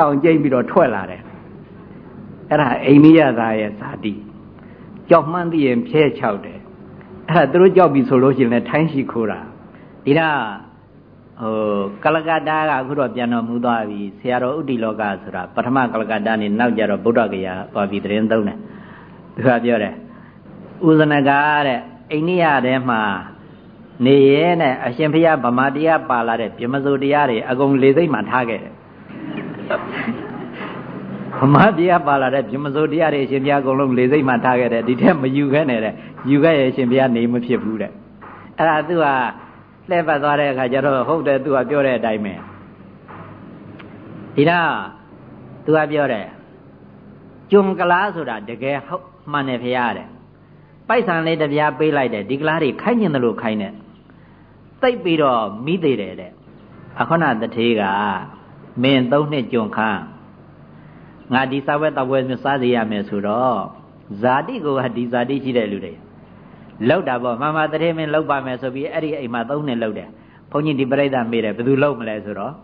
အောင်ကျိမ့်ပြီးတော့ထွက်လာတယ်အဲ့ဒါအိန္ဒိယသားရဲ့ဇာတိကြောက်မှန်းသိရင်ဖြဲချောက်တယ်အဲ့ဒါသူတို့ကြောက်ပြီဆိုလို့ရှိရင်လည်းထိုင်းရှိခိုးတာဒီတော့ဟိုကလကတ္တာကအခုတော့ပြန်တော်မူသွားပြီဆရာတော်ဥတီလောကဆိုတာပထမကလကတ္တာနေနောက်ကြတော့ဗုဒ္ဓဂယာသွားပြီးတရင်သုံးတယ်သူကပြောတယ်ဥဇနကတဲ့အိန္ဒိယထဲမှာနေရဲနဲ့အရှင်ဘုရားဗမာတရားပါလာတဲ့ပြမစိုးတရားတွေအကုန်လေသိမ့်မှထားခဲ့တယ် ဗမာတရားပါလာတဲ့ပြမစိုးတရားတွေအရှင်ဘုရားအကုန်လုံးလေသိမ့်မှထားခဲ့တယ်ဒီထက်မယူခဲ့နဲ့တဲ့ယူခဲ့ရဲ့အရှင်ဘုရားနေမဖြစ်ဘူးတဲ့အဲ့ဒါသူကလှည့်ပတ်သွားတဲ့အခါကျတော့ဟုတ်တယ်သူကပြောတဲ့အတိုင်းပဲဒီတော့သူကပြောတယ်ကျုံကလားဆိုတာတကယ်ဟုတ်မှန်တယ်ဖရားတဲ့ပိုက်ဆံလေးတပြားပေးလိုက်တယ်ဒီကလားတွေခိုင်းကျင်တယ်လို့ခိုင်းတယ်တိတ်ပြီးတော့မိသေးတယ်တဲ့အခုနတထေးက မင်းသုံးနှစ်ကြုံခန်းငါဒီစာဝဲတော်ဝဲမျိုးစားစီရမယ်ဆိုတော့ဇာတိကိုကဒီဇာတိရှိတဲ့လူတွေလောက်တာပေါ့မမတရေမင်းလောက်ပါမယ်ဆိုပြီးအဲ့ဒီအိမ်မှာသုံးနှစ်လောက်တယ်ဘုန်းကြီးဒီပြိဿမေးတယ်ဘယ်သူလောက်မလဲဆိုတော့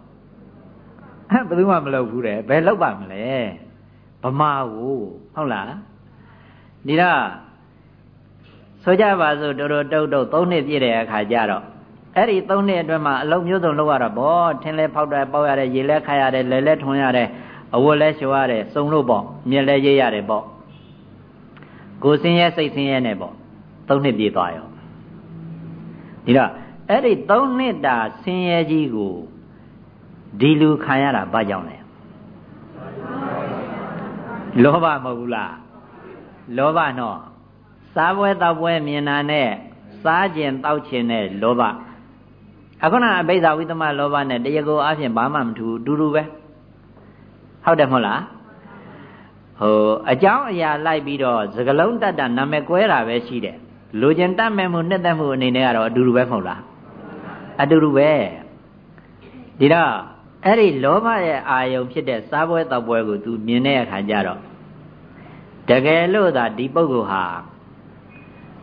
ဘယ်သူမှမလောက်ဘူးတဲ့ဘယ်လောက်ပါမလဲဗမာကိုဟုတ်လားဒီတော့ဆိုကြပါစို့တော်တော်တုတ်တုတ်သုံးနှစ်ပြည့်တဲ့အခါကျတော့ အဲ့ဒီသုံးနှစ်အတွင်းမှာအလုံးမျိုးစုံလောက်ရတော့ဗောထင်းလဲဖောက်တယ်ပေါက်ရတယ်ရေလဲခါရတယ်လဲလဲထွန်ရတယ်အဝတ်လဲလျှော်ရတယ်စုံလို့ပေါ့မြက်လဲရေးရတယ်ပေါ့ကိုစင်းရဲစိတ်စင်းရဲနဲ့ပေါ့သုံးနှစ်ပြည့်သွားရောဒီတော့အဲ့ဒီသုံးနှစ်တာဆင်းရဲကြီးကိုဒီလူခံရတာဘာကြောင့်လဲလောဘမဟုတ်ဘူးလားလောဘနော်စားပွဲတောက်ပွဲမြင်တာနဲ့စားကျင်တောက်ချင်တဲ့လောဘ အခုနအဘိဓါဝိသမလောဘနဲ့တရားကိုအဖြစ်ဘာမှမထူအတူတူပဲဟုတ်တယ်မဟုတ်လားဟိုအကြောင်းအရာလိုက်ပြီးတော့စကလုံးတတ်တာနာမည်ကွဲတာပဲရှိတယ်လူကျင်တတ်မဲ့မှုနှစ်သက်မှုအနေနဲ့ကတော့အတူတူပဲမဟုတ်လားအတူတူပဲဒီတော့အဲ့ဒီလောဘရဲ့အာယုံဖြစ်တဲ့စားပွဲတောက်ပွဲကို तू မြင်တဲ့အခါကျတော့တကယ်လို့သာဒီပုဂ္ဂိုလ်ဟာ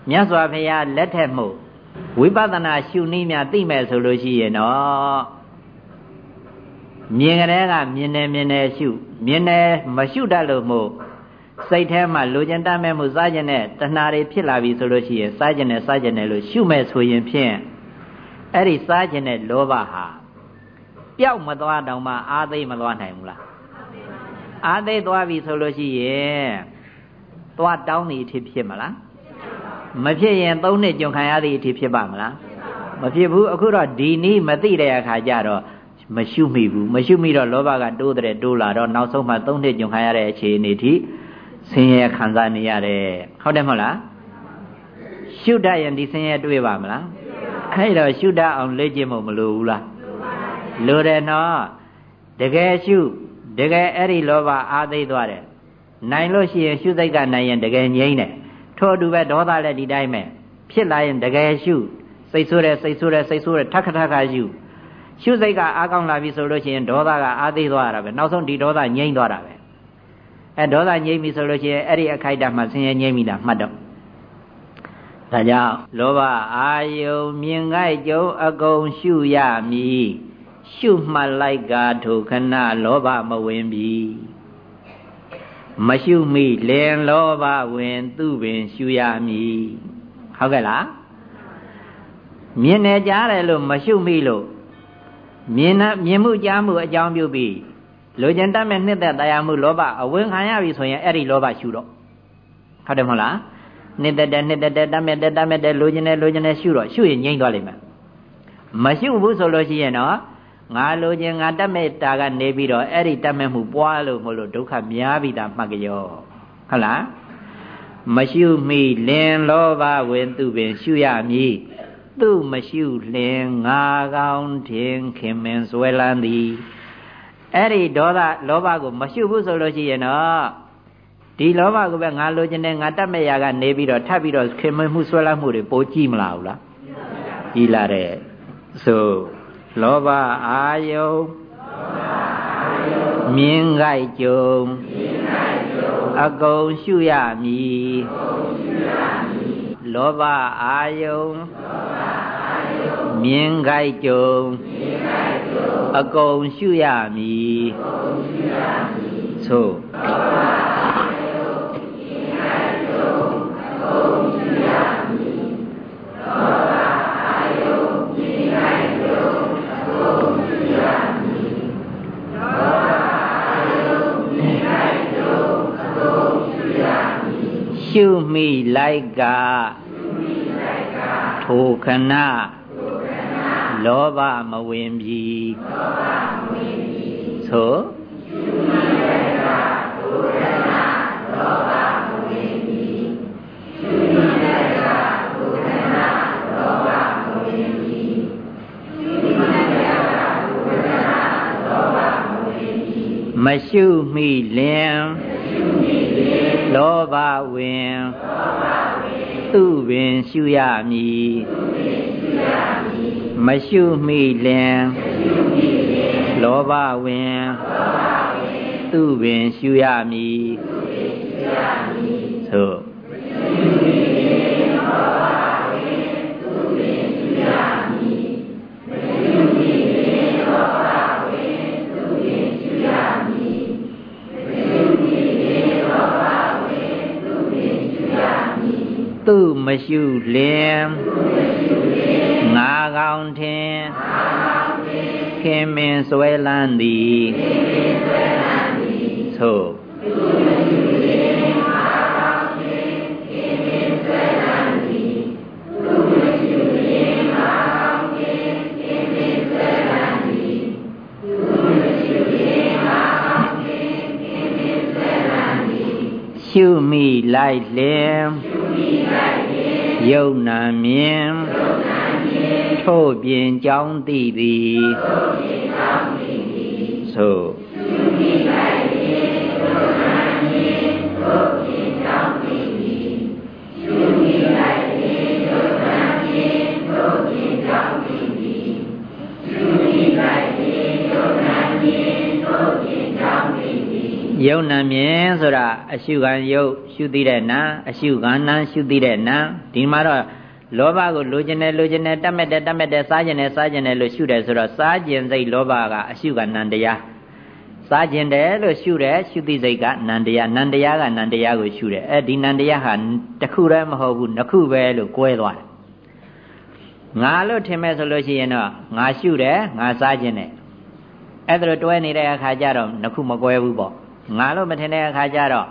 မြတ်စွာဘုရားလက်ထက်မှု ဝိပဿနာရှုနည်းများသိမဲ့ဆိုလို့ရှိရင်တော့မြင်ကြတဲ့ကမြင်တယ်မြင်တယ်ရှုမြင်တယ်မရှုတတ်လို့မို့စိတ်ထဲမှာလိုချင်တတ်မဲ့မှုစားကျင်တဲ့တဏှာတွေဖြစ်လာပြီဆိုလို့ရှိရင်စားကျင်တယ်စားကျင်တယ်လို့ရှုမဲ့ဆိုရင်ဖြင့်အဲ့ဒီစားကျင်တဲ့လောဘဟာပျောက်မသွားတော့မှအာသိမသွားနိုင်ဘူးလားအာသိသွားပြီဆိုလို့ရှိရင်သွားတောင်းနေအဖြစ်ဖြစ်မလား မဖြစ်ရင်သုံးနှစ်ကြုံခံရသည့်အထိဖြစ်ပါမလားမဖြစ်ဘူးအခုတော့ဒီနည်းမသိတဲ့အခါကျတော့မရှုမိဘူးမရှုမိတော့လောဘကတိုးတဲ့တိုးလာတော့နောက်ဆုံးမှသုံးနှစ်ကြုံခံရတဲ့အခြေအနေထိဆင်းရဲခံစားနေရတယ်ဟုတ်တယ်မဟုတ်လားရှုတတ်ရင်ဒီဆင်းရဲတွေ့ပါမလားအဲ့တော့ရှုတတ်အောင်လေ့ကျင့်ဖို့မလိုဘူးလားလိုတယ်နော်တကယ်ရှုတကယ်အဲ့ဒီလောဘအားသိသွားတယ်နိုင်လို့ရှိရင်ရှုစိတ်ကနိုင်ရင်တကယ်ငြိမ့်တယ် ထို့အတူပဲဒေါသလည်းဒီတိုင်းပဲဖြစ်လာရင်တကယ်ရှုစိတ်ဆိုးတယ်စိတ်ဆိုးတယ်စိတ်ဆိုးတယ်ထက်ခထခရှုရှုစိတ်ကအားကောင်းလာပြီဆိုလို့ရှိရင်ဒေါသကအားသေးသွားတာပဲနောက်ဆုံးဒီဒေါသငြိမ့်သွားတာပဲအဲဒေါသငြိမ့်ပြီဆိုလို့ရှိရင်အဲ့ဒီအခိုက်အတန့်မှာဆင်းရဲငြိမ့်ပြီလားမှတ်တော့ဒါကြောင့်လောဘအာယုံမြင်ငိုက်ကြုံအကုန်ရှုရမည်ရှုမှတ်လိုက်ကထိုခဏလောဘမဝင်ပြီ မရှုမိလင်လောဘဝင်သူပင်ရှုရမည်ဟုတ်ကဲ့လားမြင်နေကြတယ်လို့မရှုမိလို့မြင်မြင်မှုကြားမှုအကြောင်းပြုပြီးလိုချင်တတ်မဲ့နှစ်သက်တရားမှုလောဘအဝင်ခံရပြီဆိုရင်အဲ့ဒီလောဘရှုတော့ဟုတ်တယ်မဟုတ်လားနှစ်သက်တဲ့နှစ်သက်တဲ့တတ်မဲ့တဲ့တတ်မဲ့တဲ့လိုချင်တဲ့လိုချင်တဲ့ရှုတော့ရှုရင်ငြိမ့်သွားလိမ့်မယ်မရှုဘူးဆိုလို့ရှိရင်တော့ ငါလိုချင်ငါတတ်မဲ့တာကနေပြီးတော့အဲ့ဒီတတ်မဲ့မှုပွားလို့မလို့ဒုက္ခများပြီတာမှတ်ကြောဟုတ်လားမရှုမိလင်လောဘဝင်သူပင် ရှုရမည်သူမရှုလင်ငါကောင်းထင်ခင်မင်စွဲလန်းသည်အဲ့ဒီဒေါသလောဘကို မရှုဘူးဆိုလို့ရှိရင်တော့ဒီလောဘကိုပဲငါလိုချင်တယ်ငါတတ်မဲ့ရာကနေပြီးတော့ထပ်ပြီးတော့ခင်မင်မှုစွဲလန်းမှုတွေပိုကြည့်မလားဘူးလားကြည့်လာတဲ့ဆို လောဘအာယုမြင်ကြိုက်ကြုံအကုန်ရှုရမည်လောဘအာယုမြင်ကြိုက်ကြုံအကုန်ရှုရမည်သို့ ရှုမိလိုက်ကထိုခဏလောဘမဝင်ပြီသို့မရှုမိလင်လော ဘဝင်သူပင်ရှုရမည်မရှုမိလင်လောဘဝင်သူပင်ရှုရမည်သို့ မရှုလင်ငါကောင်းထင်ခင်မင်ဆွဲလန်းသည်သို့ရှုမိလိုက်လင် ယုံနာမြင်ထို့ပြင်ကြောင်းသိသည်သို့ ယုံနာမြင်ဆိုတာအရှုခံယုတ်ရှုသိတဲ့နာအရှုခံနာရှုသိတဲ့နာဒီမှာတော့လောဘကိုလိုချင်တယ်လိုချင်တယ်တတ်မဲ့တယ်တတ်မဲ့တယ်စားကျင်တယ်စားကျင်တယ်လို့ရှုတယ်ဆိုတော့စားကျင်စိတ်လောဘကအရှုခံနန္တရားစားကျင်တယ်လို့ရှုတယ်ရှုသိစိတ်ကနန္တရားနန္တရားကနန္တရားကိုရှုတယ်အဲဒီနန္တရားဟာတစ်ခုတည်းမဟုတ်ဘူးနှစ်ခုပဲလို့꿰သွားတယ်ငါလို့ထင်မဲ့ဆိုလို့ရှိရင်တော့ငါရှုတယ်ငါစားကျင်တယ်အဲ့ဒါလိုတွဲနေတဲ့အခါကျတော့နှစ်ခုမ꿰ဘူးပေါ့ ငါလို့မထင်တဲ့အခါကျတော့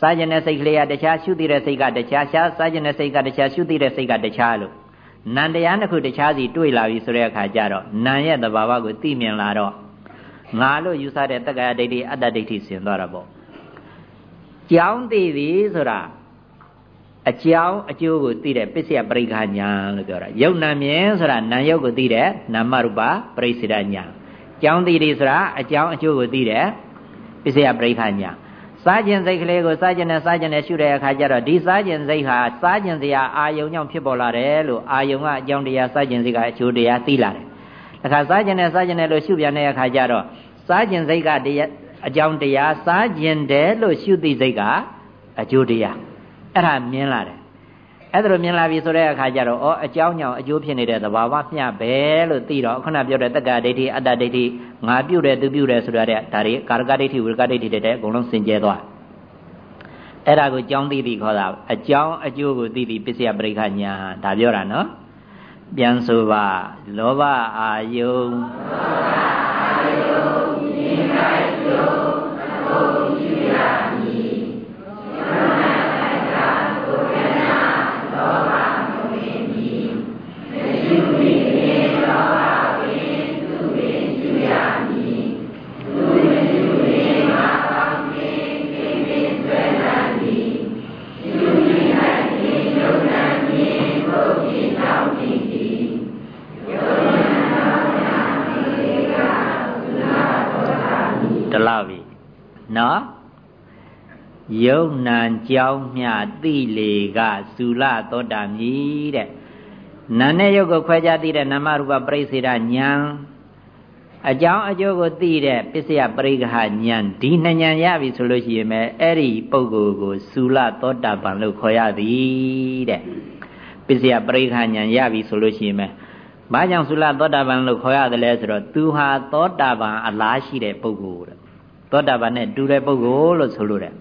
စားကျင်တဲ့စိတ်ကလေးကတခြားရှုသိတဲ့စိတ်ကတခြားရှားစားကျင်တဲ့စိတ်ကတခြားရှုသိတဲ့စိတ်ကတခြားလို့နံတရားတစ်ခုတခြားစီတွေ့လာပြီဆိုတဲ့အခါကျတော့နံရဲ့သဘာဝကိုသိမြင်လာတော့ငါလို့ယူဆတဲ့တက္ကရာဒိဋ္ဌိအတ္တဒိဋ္ဌိဆင်သွားတာပေါ့ကြောင်းသိပြီဆိုတာအကြောင်းအကျိုးကိုသိတဲ့ပစ္စယပရိက္ခညာလို့ပြောတာယုံနာမြင်ဆိုတာနာယုတ်ကိုသိတဲ့နာမရူပပရိစ္ဆေဒညာကြောင်းသိတယ်ဆိုတာအကြောင်းအကျိုးကိုသိတဲ့ ပစ္စယပရိက္ခညာစားခြင်းစိတ်ကလေးကိုစားခြင်းနဲ့စားခြင်းနဲ့ရှုတဲ့အခါကျတော့ဒီစားခြင်းစိတ်ဟာစားခြင်းစရာအာယုံကြောင့်ဖြစ်ပေါ်လာတယ်လို့အာယုံကအကြောင်းတရားစားခြင်းစိတ်ကအကျိုးတရားသိလာတယ်။ဒါခါစားခြင်းနဲ့စားခြင်းနဲ့လို့ရှုပြန်တဲ့အခါကျတော့စားခြင်းစိတ်ကတရားအကြောင်းတရားစားခြင်းတယ်လို့ရှုသိစိတ်ကအကျိုးတရားအဲ့ဒါမြင်လာတယ် အဲ့ဒါလိုမြင်လာပြီဆိုတဲ့အခါကျတော့ဩအကြောင်းကြောင့်အကျိုးဖြစ်နေတဲ့သဘာဝမျှပဲလို့သိတော့ခုနပြောတဲ့တက္ကဒိဋ္ဌိအတ္တဒိဋ္ဌိငါပြုတ်တယ်သူပြုတ်တယ်ဆိုရတဲ့ဒါတွေကာရကဒိဋ္ဌိဝိရကဒိဋ္ဌိတဲ့အကုန်လုံးစင်ကြဲသွားအဲ့ဒါကိုကြောင်းသိပြီခေါ်တာအကြောင်းအကျိုးကိုသိပြီပစ္စယပရိက္ခညာဒါပြောတာနော်ပြန်ဆိုပါလောဘအာယုံလောဘအာယုံဉာဏ်ယုံအကုန်ရှိ နော်ယုံနံကြောင်းမြတိလေကသုလသောတာမြည်တဲ့နာနဲ့ယုတ်ကိုခွဲခြားသိတဲ့နာမရူပပရိစ္ဆေဒဉာဏ်အကြောင်းအကျိုးကိုသိတဲ့ပစ္စယပရိက္ခဉာဏ်ဒီနှစ်ဉာဏ်ရပြီဆိုလို့ရှိရင်ပဲအဲ့ဒီပုဂ္ဂိုလ်ကိုသုလသောတာပန်လို့ခေါ်ရသည်တဲ့ပစ္စယပရိက္ခဉာဏ်ရပြီဆိုလို့ရှိရင်ပဲဘာကြောင့်သုလသောတာပန်လို့ခေါ်ရတယ်လဲဆိုတော့သူဟာသောတာပန်အလားရှိတဲ့ပုဂ္ဂိုလ်တဲ့ သောတာပန်နဲ့တူတဲ့ပုဂ္ဂိုလ်လို့ဆိုလို့တယ်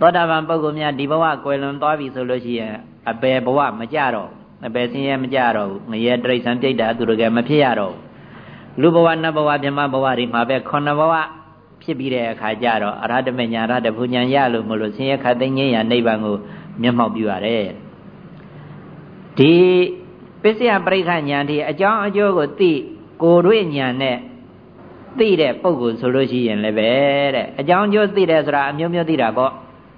သောတာပန်ပုဂ္ဂိုလ်များဒီဘဝကွယ်လွန်သွားပြီဆိုလို့ရှိရင်အပေဘဝမကြတော့အပေဆင်းရဲမကြတော့ဘူးငရဲတိရစ္ဆာန်ပြိတ္တာအတူတကယ်မဖြစ်ရတော့လူဘဝနတ်ဘဝမြမဘဝတွေမှာပဲခုနှစ်ဘဝဖြစ်ပြီးတဲ့အခါကျတော့အရဟတမညာရဟတဘုညာရလို့မလို့ဆင်းရဲခတ်သိမ်းခြင်းရနိဗ္ဗာန်ကိုမျက်မှောက်ပြုရတယ်ဒီပစ္စယပရိက္ခဉာဏ်ဒီအကြောင်းအကျိုးကိုသိကိုယ်တွေ့ဉာဏ်နဲ့ သိတဲ့ပုံကိုဆိုလို့ရှိရင်လည်းပဲတဲ့အကြောင်းအကျိုးသိတယ်ဆိုတာအမျိုးမျိုးသိတာပေါ့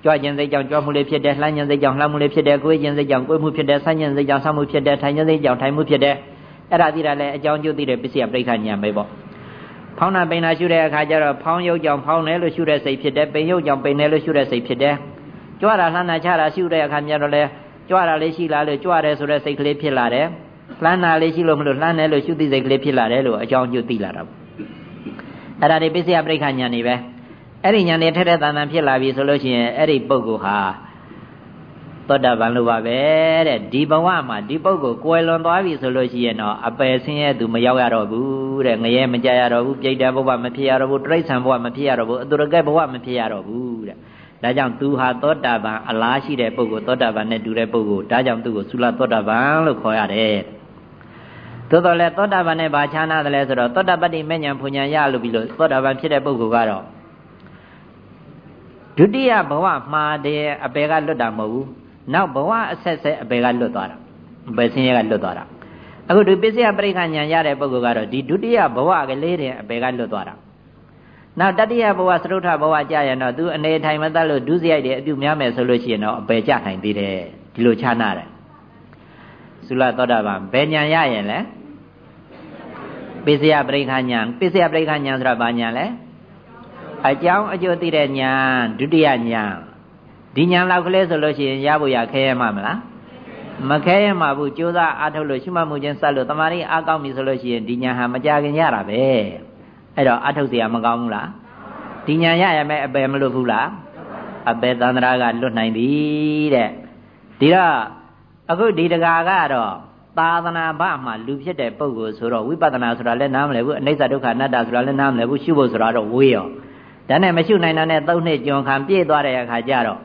ကြွခြင်းစိတ်ကြောင့်ကြွမှုလေးဖြစ်တယ်လှမ်းခြင်းစိတ်ကြောင့်လှမ်းမှုလေးဖြစ်တယ်ကိုယ်ခြင်းစိတ်ကြောင့်ကိုယ်မှုဖြစ်တယ်ဆန်းခြင်းစိတ်ကြောင့်ဆန်းမှုဖြစ်တယ်ထိုင်ခြင်းစိတ်ကြောင့်ထိုင်မှုဖြစ်တယ်အဲ့ဒါသိတာလည်းအကြောင်းကျိုးသိတဲ့ပစ္စယပရိက္ခဉာဏ်ပဲပေါ့ဖောင်းနာပိန်နာရှုတဲ့အခါကျတော့ဖောင်းရုပ်ကြောင့်ဖောင်းတယ်လို့ရှုတဲ့စိတ်ဖြစ်တယ်ပိန်ရုပ်ကြောင့်ပိန်တယ်လို့ရှုတဲ့စိတ်ဖြစ်တယ်ကြွတာလှမ်းတာချတာရှုတဲ့အခါကျတော့လည်းကြွတာလေးရှိလာလို့ကြွတယ်ဆိုတဲ့စိတ်ကလေးဖြစ်လာတယ်လှမ်းတာလေးရှိလို့မလို့လှမ်းတယ်လို့ရှုသိစိတ်ကလေးဖြစ်လာတယ်လို့အကြောင်းကျိုးသိလာတာပေါ့ အဲ့ဒါတွေပစ္စယပရိက္ခဉာဏ်နေပဲအဲ့ဒီဉာဏ်တွေထက်ထက်တန်တန်ဖြစ်လာပြီဆိုလို့ရှိရင်အဲ့ဒီပုဂ္ဂိုလ်ဟာသောတာပန်လိုပါပဲတဲ့ဒီဘဝမှာဒီပုဂ္ဂိုလ်ကွယ်လွန်သွားပြီဆိုလို့ရှိရင်တော့အပယ်ဆင်းရဲသူမရောက်ရတော့ဘူးတဲ့ငရဲမကြရတော့ဘူးပြိတ္တဘဝမဖြစ်ရတော့ဘူးတိရစ္ဆာန်ဘဝမဖြစ်ရတော့ဘူးအတုရကဲဘဝမဖြစ်ရတော့ဘူးတဲ့ဒါကြောင့်သူဟာသောတာပန်အလားရှိတဲ့ပုဂ္ဂိုလ်သောတာပန်နဲ့တူတဲ့ပုဂ္ဂိုလ်ဒါကြောင့်သူ့ကိုသုလသောတာပန်လို့ခေါ်ရတယ် သို့တော်လည်းသောတာပန်နဲ့ဘာခြားနာတယ်လဲဆိုတော့သောတာပတ္တိမဉ္ဇဉ်ဖွဉ္ဇဉ်ရလို့ပြီးလို့သောတာပန်ဖြစ်တဲ့ပုဂ္ဂိုလ်ကတော့ဒုတိယဘဝမှာတဲ့အပေကလွတ်တာမဟုတ်ဘူးနောက်ဘဝအဆက်ဆက်အပေကလွတ်သွားတာအပေဆင်းရဲကလွတ်သွားတာအခုဒီပစ္စယပရိက္ခဉာဏ်ရတဲ့ပုဂ္ဂိုလ်ကတော့ဒီဒုတိယဘဝကလေးတည်းအပေကလွတ်သွားတာနောက်တတိယဘဝသရုတ်ထဘဝကြာရင်တော့သူအနေထိုင်မတတ်လို့ဒုစရိုက်တွေအပြုများမယ်ဆိုလို့ရှိရင်တော့အပေကြနိုင်သေးတယ်ဒီလိုခြားနာတယ်သုလသောတာပန်ဘယ်ဉာဏ်ရရင်လဲ ပစ္စယပရိက္ခဉာဏ်ပစ္စယပရိက္ခဉာဏ်ဆိုတာဘာဉာဏ်လဲအကြောင်းအကျိုးသိတဲ့ဉာဏ်ဒုတိယဉာဏ်ဒီဉာဏ်လောက်ကလေးဆိုလို့ရှိရင်ရဖို့ရခဲရမှာမလားမခဲရမှာဘူးကြိုးစားအားထုတ်လို့ရှိမှမှုချင်းစက်လို့တမာရီအားကောင်းပြီဆိုလို့ရှိရင်ဒီဉာဏ်ဟာမကြခင်ရတာပဲအဲ့တော့အားထုတ်เสียမကောင်းဘူးလားဒီဉာဏ်ရရမယ်အပယ်မလွတ်ဘူးလားအပယ်သန္တရာကလွတ်နိုင်ပြီတဲ့ဒီတော့အခုဒီတကာကတော့ သာသနာ့ဘမှာလူဖြစ်တဲ့ပုဂ္ဂိုလ်ဆိုတော့ဝိပဿနာဆိုတာလည်းနားမလည်ဘူးအနိစ္စဒုက္ခအနတ္တဆိုတာလည်းနားမလည်ဘူးရှုဖို့ဆိုတာတော့ဝေးရောဒါနဲ့မရှုနိုင်တာနဲ့သုံးနှစ်ကြုံခံပြည့်သွားတဲ့အခါကျတော့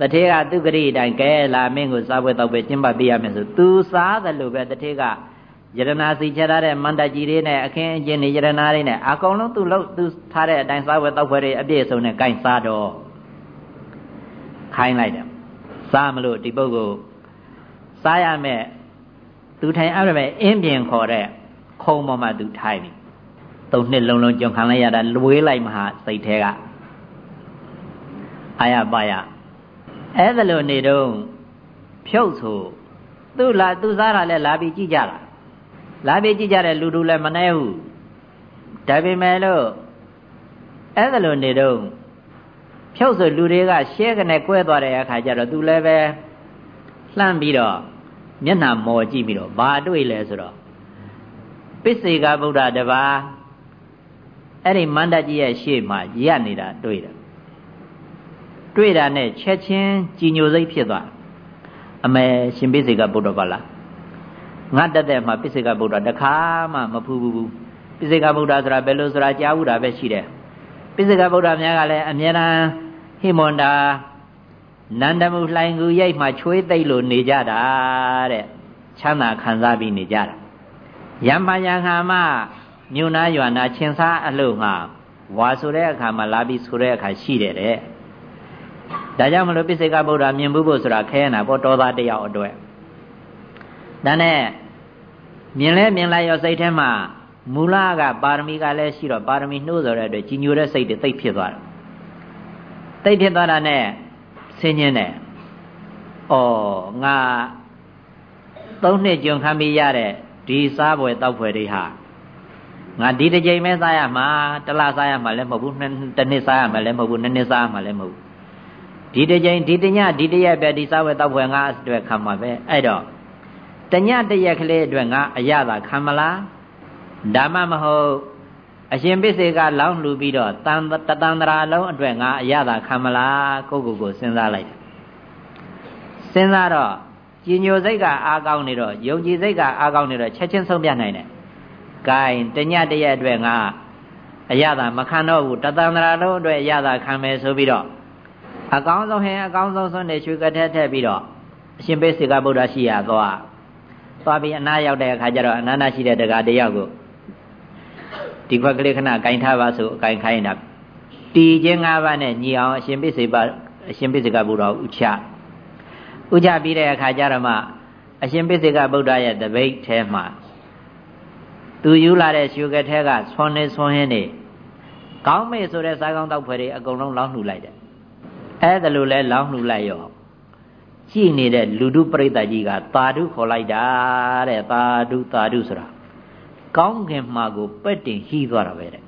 တထေကသူဂရိအတိုင်းကဲလာမင်းကိုစားပွဲတော့ပဲကျင့်ပပေးရမယ်ဆိုသူစားတယ်လို့ပဲတထေကယရနာစီချထားတဲ့မန္တကြီးတွေနဲ့အခင်းအကျင်းတွေယရနာတွေနဲ့အကုန်လုံးသူလို့သူထားတဲ့အတိုင်းစားပွဲတော့ပွဲတွေအပြည့်စုံနဲ့ဂိုင်းစားတော့ခိုင်းလိုက်တယ်စားမလို့ဒီပုဂ္ဂိုလ်စားရမယ် သူထိုင်အဲ့မဲ့အင်းပြင်ခေါ်တဲ့ခုံပေါ်မှာသူထိုင်ပြီသုံးနှစ်လုံးလုံးကြုံခံလိုက်ရတာလွေးလိုက်မှစိတ်แท้ကအာရပါရအဲ့ဒါလိုနေတော့ဖြုတ်ဆိုသူ့လာသူစားတာလဲလာပြီးကြည့်ကြတာလာပြီးကြည့်ကြတဲ့လူတို့လည်းမနှဲဘူးဒါပေမဲ့လို့အဲ့ဒါလိုနေတော့ဖြုတ်ဆိုလူတွေကရှဲကနေကွဲသွားတဲ့အခါကျတော့သူလည်းပဲလှမ်းပြီးတော့ မျက်နှာမော်ကြည့်ပြီးတော့ဘာတွေ့လဲဆိုတော့ပိစေကဗုဒ္ဓတပါးအဲ့ဒီမန္တကြီးရဲ့ရှေ့မှာရက်နေတာတွေ့တယ်တွေ့တာနဲ့ချက်ချင်းကြည်ညိုစိတ်ဖြစ်သွားအမေရှင်ပိစေကဗုဒ္ဓပါလားငါတက်တဲ့မှာပိစေကဗုဒ္ဓတခါမှမဖူးဘူးပိစေကဗုဒ္ဓဆိုတာဘယ်လိုဆိုတာကြားဘူးတာပဲရှိတယ်ပိစေကဗုဒ္ဓများကလည်းအမြဲတမ်းဟိမွန်တာ နန္ဒမှုလှိုင်ကူရိတ်မှချွေးသိပ်လို့နေကြတာတဲ့ချမ်းသာခံစားပြီးနေကြတာယမ္မာယံခါမမြုံနာရွာနာချင်းစားအလို့ငါဝါဆိုတဲ့အခါမှာလာပြီးဆိုတဲ့အခါရှိတယ်တဲ့ဒါကြောင့်မလို့ပိစိကဗုဒ္ဓမြင်ဘူးဖို့ဆိုတာခဲနာပေါ့တော်သားတယောက်အတွက်ဒါနဲ့မြင်လဲမြင်လိုက်ရောစိတ်ထဲမှာမူလကပါရမီကလည်းရှိတော့ပါရမီနှိုးဆိုတဲ့အတွက်ကြီးညိုတဲ့စိတ်တွေသိပ်ဖြစ်သွားတယ်သိပ်ဖြစ်သွားတာနဲ့ ဆင်းញင်းတယ်။အော်ငါသုံးနှစ်ကြုံခံပြီးရတဲ့ဒီစားပွဲတောက်ပွဲတွေဟာငါဒီတစ်ကြိမ်ပဲစားရမှာတလားစားရမှာလည်းမဟုတ်ဘူးတစ်နှစ်စားရမှာလည်းမဟုတ်ဘူးနှစ်နှစ်စားရမှာလည်းမဟုတ်ဘူးဒီတစ်ကြိမ်ဒီတညဒီတရက်ပဲဒီစားပွဲတောက်ပွဲငါအတွက်ခံမှာပဲအဲ့တော့တညတရက်ကလေးအတွက်ငါအရသာခံမလားဒါမှမဟုတ် အရှင်ပစ္စေကလောင်းလှူပြီးတော့တန်တတန်တရာလုံးအတွက်ငါအရသာခံမလားကိုကိုကိုစဉ်းစားလိုက်စဉ်းစားတော့ကြည်ညိုစိတ်ကအားကောင်းနေတော့ယုံကြည်စိတ်ကအားကောင်းနေတော့ချက်ချင်းဆုံးပြနိုင်တယ်။ဂိုင်းတညတရက်အတွက်ငါအရသာမခံတော့ဘူးတသန္တရာလုံးအတွက်အရသာခံမယ်ဆိုပြီးတော့အကောင်းဆုံးဟင်အကောင်းဆုံးဆုံးနေရွှေကထက်ထက်ပြီးတော့အရှင်ပိစိကဗုဒ္ဓရှိရသွားသွားပြီးအနားရောက်တဲ့အခါကျတော့အနန္တရှိတဲ့တရားတယောက်ကို ဒီခွက်ကလေးခဏကင်ထားပါဆိုအကင်ခိုင်းတာတီချင်း၅ပါးနဲ့ညီအောင်အရှင်ပိစိပါအရှင်ပိစိကဗုဒ္ဓဥချဥချပြီးတဲ့အခါကျတော့မှအရှင်ပိစိကဗုဒ္ဓရဲ့တပိတ်ထဲမှာသူယူလာတဲ့ရှုကထဲကဆွန်နေဆွန်ဟင်းနေကောင်းမေဆိုတဲ့စားကောင်းတောက်ဖွယ်တွေအကုန်လုံးလောင်းလှူလိုက်တယ်အဲ့ဒါလိုလဲလောင်းလှူလိုက်ရောကြည်နေတဲ့လူတုပရိသတ်ကြီးကသာဓုခေါ်လိုက်တာတဲ့သာဓုသာဓုဆိုတာ ကောင်းခင်မှာကိုပက်တင်ဟီးသွားတာပဲတဲ့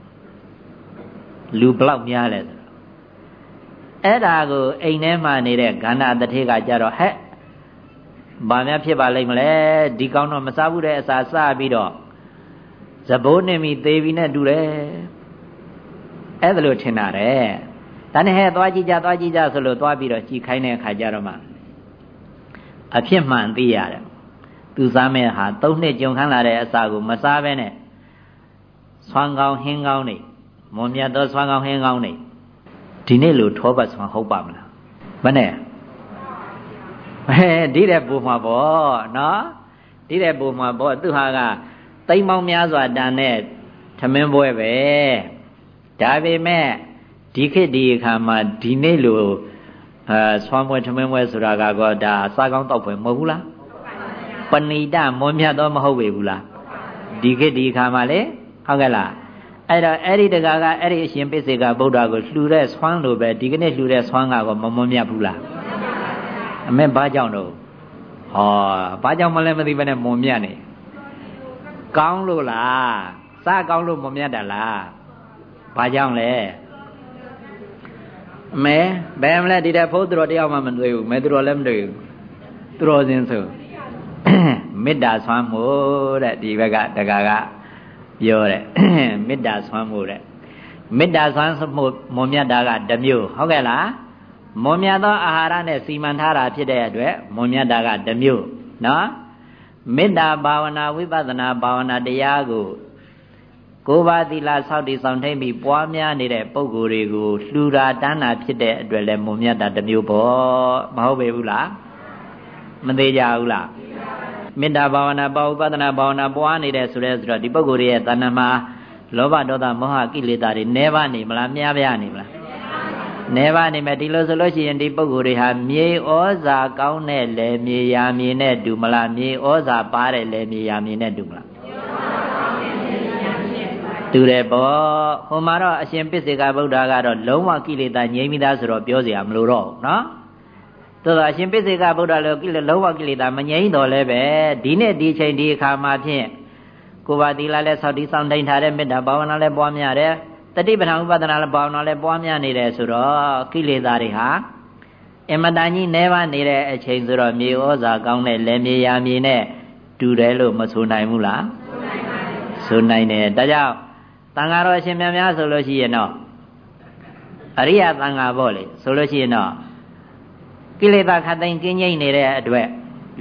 လူဘလောက်များလဲဆိုတော့အဲ့ဒါကိုအိမ်ထဲမှာနေတဲ့ဂန္ဓာတထေကကြတော့ဟဲ့ဘာများဖြစ်ပါလိမ့်မလဲဒီကောင်းတော့မစားဘူးတဲ့အစာစပြီးတော့ဇဘိုးနေမိသေးပြီနဲ့တူတယ်အဲ့ဒါလို့ထင်တာတဲ့ဒါနဲ့ဟဲ့သွားကြည့်ကြသွားကြည့်ကြဆိုလို့သွားပြီးတော့ကြည်ခိုင်းတဲ့အခါကျတော့မှအဖြစ်မှန်သိရတယ် သူစားမဲ့ဟာသုံးနှစ်ကြုံခန်းလာတဲ့အစာကိုမစားဘဲနဲ့ဆွမ်းကောင်းဟင်းကောင်းနေမွန်မြတ်သောဆွမ်းကောင်းဟင်းကောင်းနေဒီနေ့လိုထောပတ်ဆွမ်းဟုတ်ပါမလားမနဲ့အဲဒီတဲ့ပူမှာပေါ့နော်ဒီတဲ့ပူမှာပေါ့သူဟာကတိမ်ပေါင်းများစွာတန်တဲ့ထမင်းပွဲပဲဒါပေမဲ့ဒီခေတ်ဒီအခါမှာဒီနေ့လိုအဲဆွမ်းပွဲထမင်းပွဲဆိုတာကတော့ဒါစားကောင်းတောက်ပွဲမဟုတ်ဘူးလား ပဏိတမွန်မြတ်တော့မဟုတ်ပေဘူးလားဒီခေတ်ဒီအခါမှာလေဟုတ်ကဲ့လားအဲ့တော့အဲ့ဒီတကာကအဲ့ဒီအရှင်ပိစေကဗုဒ္ဓကိုလှူတဲ့ဆွမ်းလိုပဲဒီကနေ့လှူတဲ့ဆွမ်းကတော့မမွန်မြတ်ဘူးလားအမေဘာကြောင့်တော့ဟောဘာကြောင့်မလဲမသိဘဲနဲ့မွန်မြတ်နေကောင်းလို့လားစားကောင်းလို့မွန်မြတ်တာလားဘာကြောင့်လဲအမဲဘယ်မလဲဒီတဲ့ဖိုးသူတော်တယောက်မှမတွေ့ဘူးမဲသူတော်လည်းမတွေ့ဘူးသူတော်စင်ဆို မေတ္တာဆွမ်းမှုတဲ့ဒီဘက်ကတကာကပြောတဲ့မေတ္တာဆွမ်းမှုတဲ့မေတ္တာဆွမ်းမှုမွန်မြတ်တာကတစ်မျိုးဟုတ်ကဲ့လားမွန်မြတ်သောအာဟာရနဲ့စီမံထားတာဖြစ်တဲ့အတွက်မွန်မြတ်တာကတစ်မျိုးနော်မေတ္တာဘာဝနာဝိပဿနာဘာဝနာတရားကိုကိုးပါးသီလဆောက်တည်ဆောင်ထိန်ပြီးပွားများနေတဲ့ပုံကိုယ်တွေကိုလှူတာတန်းတာဖြစ်တဲ့အတွက်လည်းမွန်မြတ်တာတစ်မျိုးပေါ့မဟုတ်ပေဘူးလားမသေးကြဘူးလား မေတ္တာဘာဝနာပါဥပဒနာဘာဝနာပွားနေတဲ့ဆိုရဲဆိုတော့ဒီပုဂ္ဂိုလ်ရဲ့တဏ္ဍမှာလောဘဒေါသမောဟကိလေသာတွေနှဲပါနေမလားမြားပြနေမလားနှဲပါနေမယ်ဒီလိုဆိုလို့ရှိရင်ဒီပုဂ္ဂိုလ်တွေဟာမြေဩဇာကောင်းတဲ့လေမြေယာမြေနဲ့တူမလားမြေဩဇာပါတဲ့လေမြေယာမြေနဲ့တူမလားတူတယ်ပေါ့ဟိုမှာတော့အရှင်ပစ္စေကဗုဒ္ဓကတော့လုံးဝကိလေသာငြိမ်းပြီးသားဆိုတော့ပြောเสียမလို့တော့ဘူးเนาะ သို့သောအရှင်ပိစိကဗုဒ္ဓလောကိလေလုံးဝကိလေသာမငြိမ့်တော်လဲပဲဒီနေ့ဒီချိန်ဒီအခါမှာဖြင့်ကိုယ်ပါသီလလည်းဆောက်တည်ဆောင်တိုင်းထားတဲ့မေတ္တာဘာဝနာလည်းပွားများတယ်တတိပဌာန်ဥပဒနာလည်းဘာဝနာလည်းပွားများနေတယ်ဆိုတော့ကိလေသာတွေဟာအမတန်ကြီးနေပါနေတဲ့အချိန်ဆိုတော့မြေဩဇာကောင်းတဲ့လက်မြေယာမြေနဲ့တူတယ်လို့မဆိုနိုင်ဘူးလားဆိုနိုင်တယ်ဒါကြောင့်တန်ဃာတော်ရှင်များများဆိုလို့ရှိရင်တော့အရိယတန်ဃာပေါ့လေဆိုလို့ရှိရင်တော့ ကိလေသာခတ်သိမ်းကင်းငြိမ့်နေတဲ့အတွက်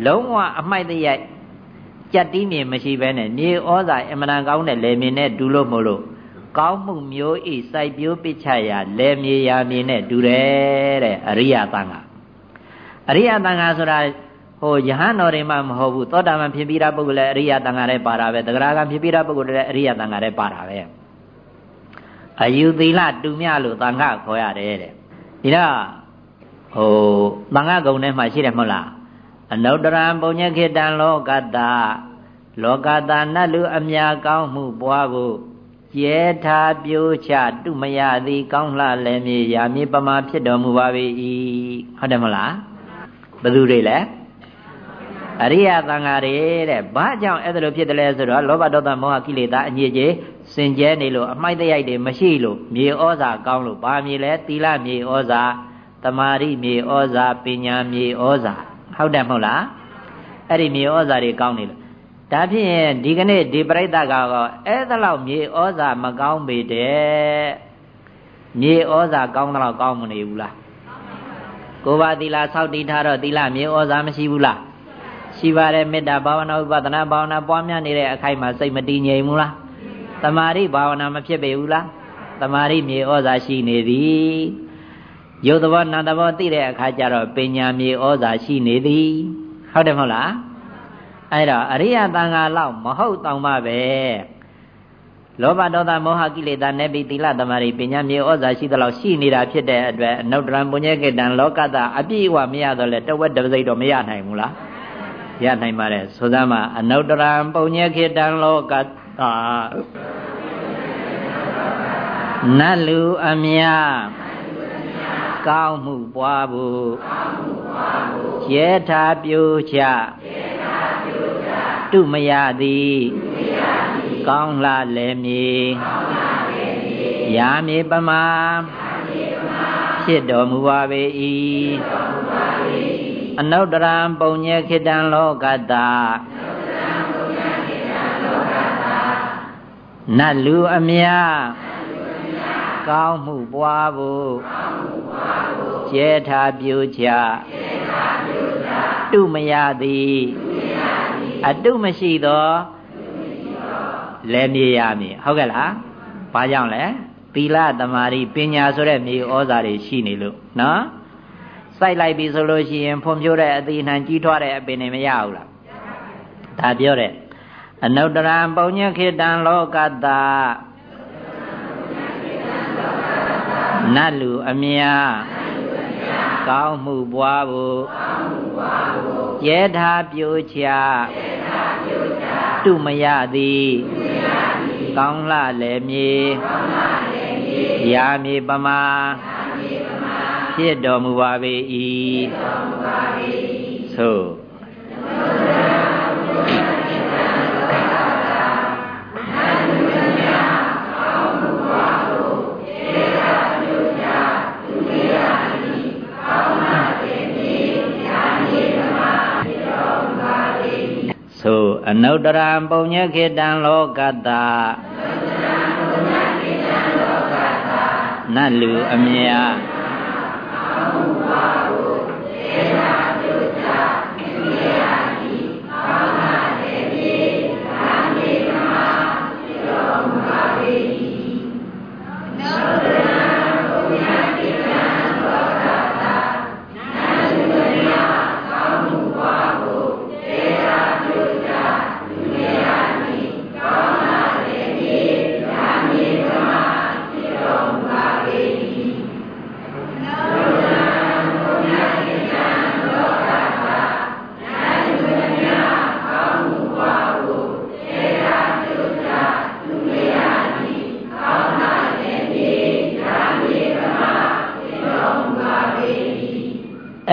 လုံးဝအမိုက်တရိုက်ကြက်တီးမြင်မရှိဘဲနဲ့မြေဩဇာအမတန်ကောင်းတဲ့လယ်မြေနဲ့ဒူလို့မို့လို့ကောင်းမှုမျိုးဤစိုက်ပျိုးပစ်ချရာလယ်မြေယာမြေနဲ့ဒူတယ်တဲ့အရိယသံဃာအရိယသံဃာဆိုတာဟိုယဟန်တော်တွေမှမဟုတ်ဘူးသောတာပန်ဖြစ်ပြီးသားပုဂ္ဂိုလ်လည်းအရိယသံဃာလည်းပါတာပဲတဂရကဖြစ်ပြီးသားပုဂ္ဂိုလ်လည်းအရိယသံဃာလည်းပါတာပဲအယူသီလတူမြလို့သံဃာခေါ်ရတယ်တဲ့ဒီတော့ ဟိုသံဃာကုံထဲမှာရှိတယ်မဟုတ်လားအနုတ္တရံပုညခေတံလောကတလောကတာနတ်လူအမြကောင်းမှုပွားဖို့ကျဲထားပြိုးချတုမယသည်ကောင်းလှလည်းမြေယာမြေပမာဖြစ်တော်မူပါ၏ဟုတ်တယ်မလားဘယ်သူတွေလဲအရိယသံဃာတွေတဲ့ဘာကြောင့်အဲ့ဒါလိုဖြစ်တယ်လဲဆိုတော့လောဘဒေါသမောဟကိလေသာအညစ်အကြေးစင်ကြဲနေလို့အမိုက်တရိုက်တွေမရှိလို့မြေဩဇာကောင်းလို့ဘာမြေလဲသီလမြေဩဇာ တမာရိမြေဩဇာပညာမြေဩဇာဟုတ်တယ်မဟုတ်လားအဲ့ဒီမြေဩဇာတွေကောင်းနေလို့ဒါဖြင့်ဒီကနေ့ဒီပြိဿကတော့အဲ့ဒါလောက်မြေဩဇာမကောင်းပေတဲ့မြေဩဇာကောင်းတော့ကောင်းမနေဘူးလားကိုပါသီလာဆောက်တည်ထားတော့သီလမြေဩဇာမရှိဘူးလားရှိပါတယ်မေတ္တာဘာဝနာဥပဒနာဘာဝနာပွားများနေတဲ့အခိုက်မှာစိတ်မတည်ငြိမ်ဘူးလားတမာရိဘာဝနာမဖြစ်ပေဘူးလားတမာရိမြေဩဇာရှိနေသည် ရုပ်သဘောနာမ်သဘောသိတဲ့အခါကျတော့ပညာမြေဩဇာရှိနေသည်ဟုတ်တယ်မဟုတ်လားအဲ့တော့အရိယတန်ခါလောက်မဟုတ်တောင်မှပဲလောဘဒေါသမောဟကိလေသာနဲ့ပြီးသီလသမารိပညာမြေဩဇာရှိသလောက်ရှိနေတာဖြစ်တဲ့အတွက်အနုတ္တရံပုညေကေတံလောကတအပြည့်အဝမရတော့လဲတဝက်တပစိတ်တော့မရနိုင်ဘူးလားရနိုင်ပါတယ်ဆိုသမှာအနုတ္တရံပုညေကေတံလောကတနတ်လူအမြ ကောင်းမှုပွားဖို့ရဲထားပြိုချတုမရသည်ကောင်းလှလည်းမြေရာမြေပမာဖြစ်တော်မူပါပေ၏အနုတ္တရံပုံညေခိတံလောကတာနတ်လူအမြကောင်းမှုပွားဖို့ ကျဲထားပြိုချတုမရသည်အတုမရှိသောလဲမြေရမြေဟုတ်ကဲ့လားဘာကြောင့်လဲသီလသမာဓိပညာဆိုတဲ့မြေဩဇာတွေရှိနေလို့နော်စိုက်လိုက်ပြီဆိုလို့ရှိရင်ဖွံ့ဖြိုးတဲ့အသီးနှံကြီးထွားတဲ့အပင်တွေမရဘူးလားဒါပြောတဲ့အနုတ္တရံပုံညခေတံလောကတာနတ်လူအမြ ကောင်းမှုပွားဖို့ရဲထားပြိုချတုမရသည်ကောင်းလှလည်းမြေရာမြေပမာဖြစ်တော်မူပါပေ၏သို့ဆို အနုတ္တရံပုံညခေတံလောကတာနတ်လူအမြတ်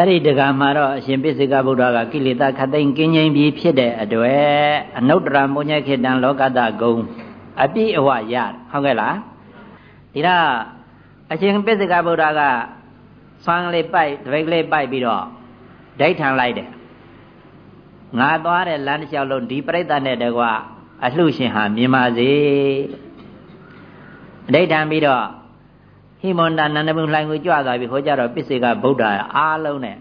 အဲ့ဒီတက္ကမှာတော့အရှင်ပိစိကဗုဒ္ဓကကိလေသာခသိမ်းကင်းငြိမ်းပြီးဖြစ်တဲ့အတွက်အနုတ္တရမုညခေတံလောကတဂုံအပြည့်အဝရဟုတ်ကဲ့လားဒီတော့အရှင်ပိစိကဗုဒ္ဓကဆွမ်းလေးပိုက်တပိတ်လေးပိုက်ပြီးတော့ဒိဋ္ဌံလိုက်တယ်ငါသွားတဲ့လမ်းတစ်လျှောက်လုံးဒီပြိဿနဲ့တကွအလှရှင်ဟာမြင်ပါစေဒိဋ္ဌံပြီးတော့ ဟိမန္တာနန္ဒဘုံလှိုင်ကိုကြွသွားပြီဟောကြတော့ပစ္စေကဗုဒ္ဓအားလုံးနဲ့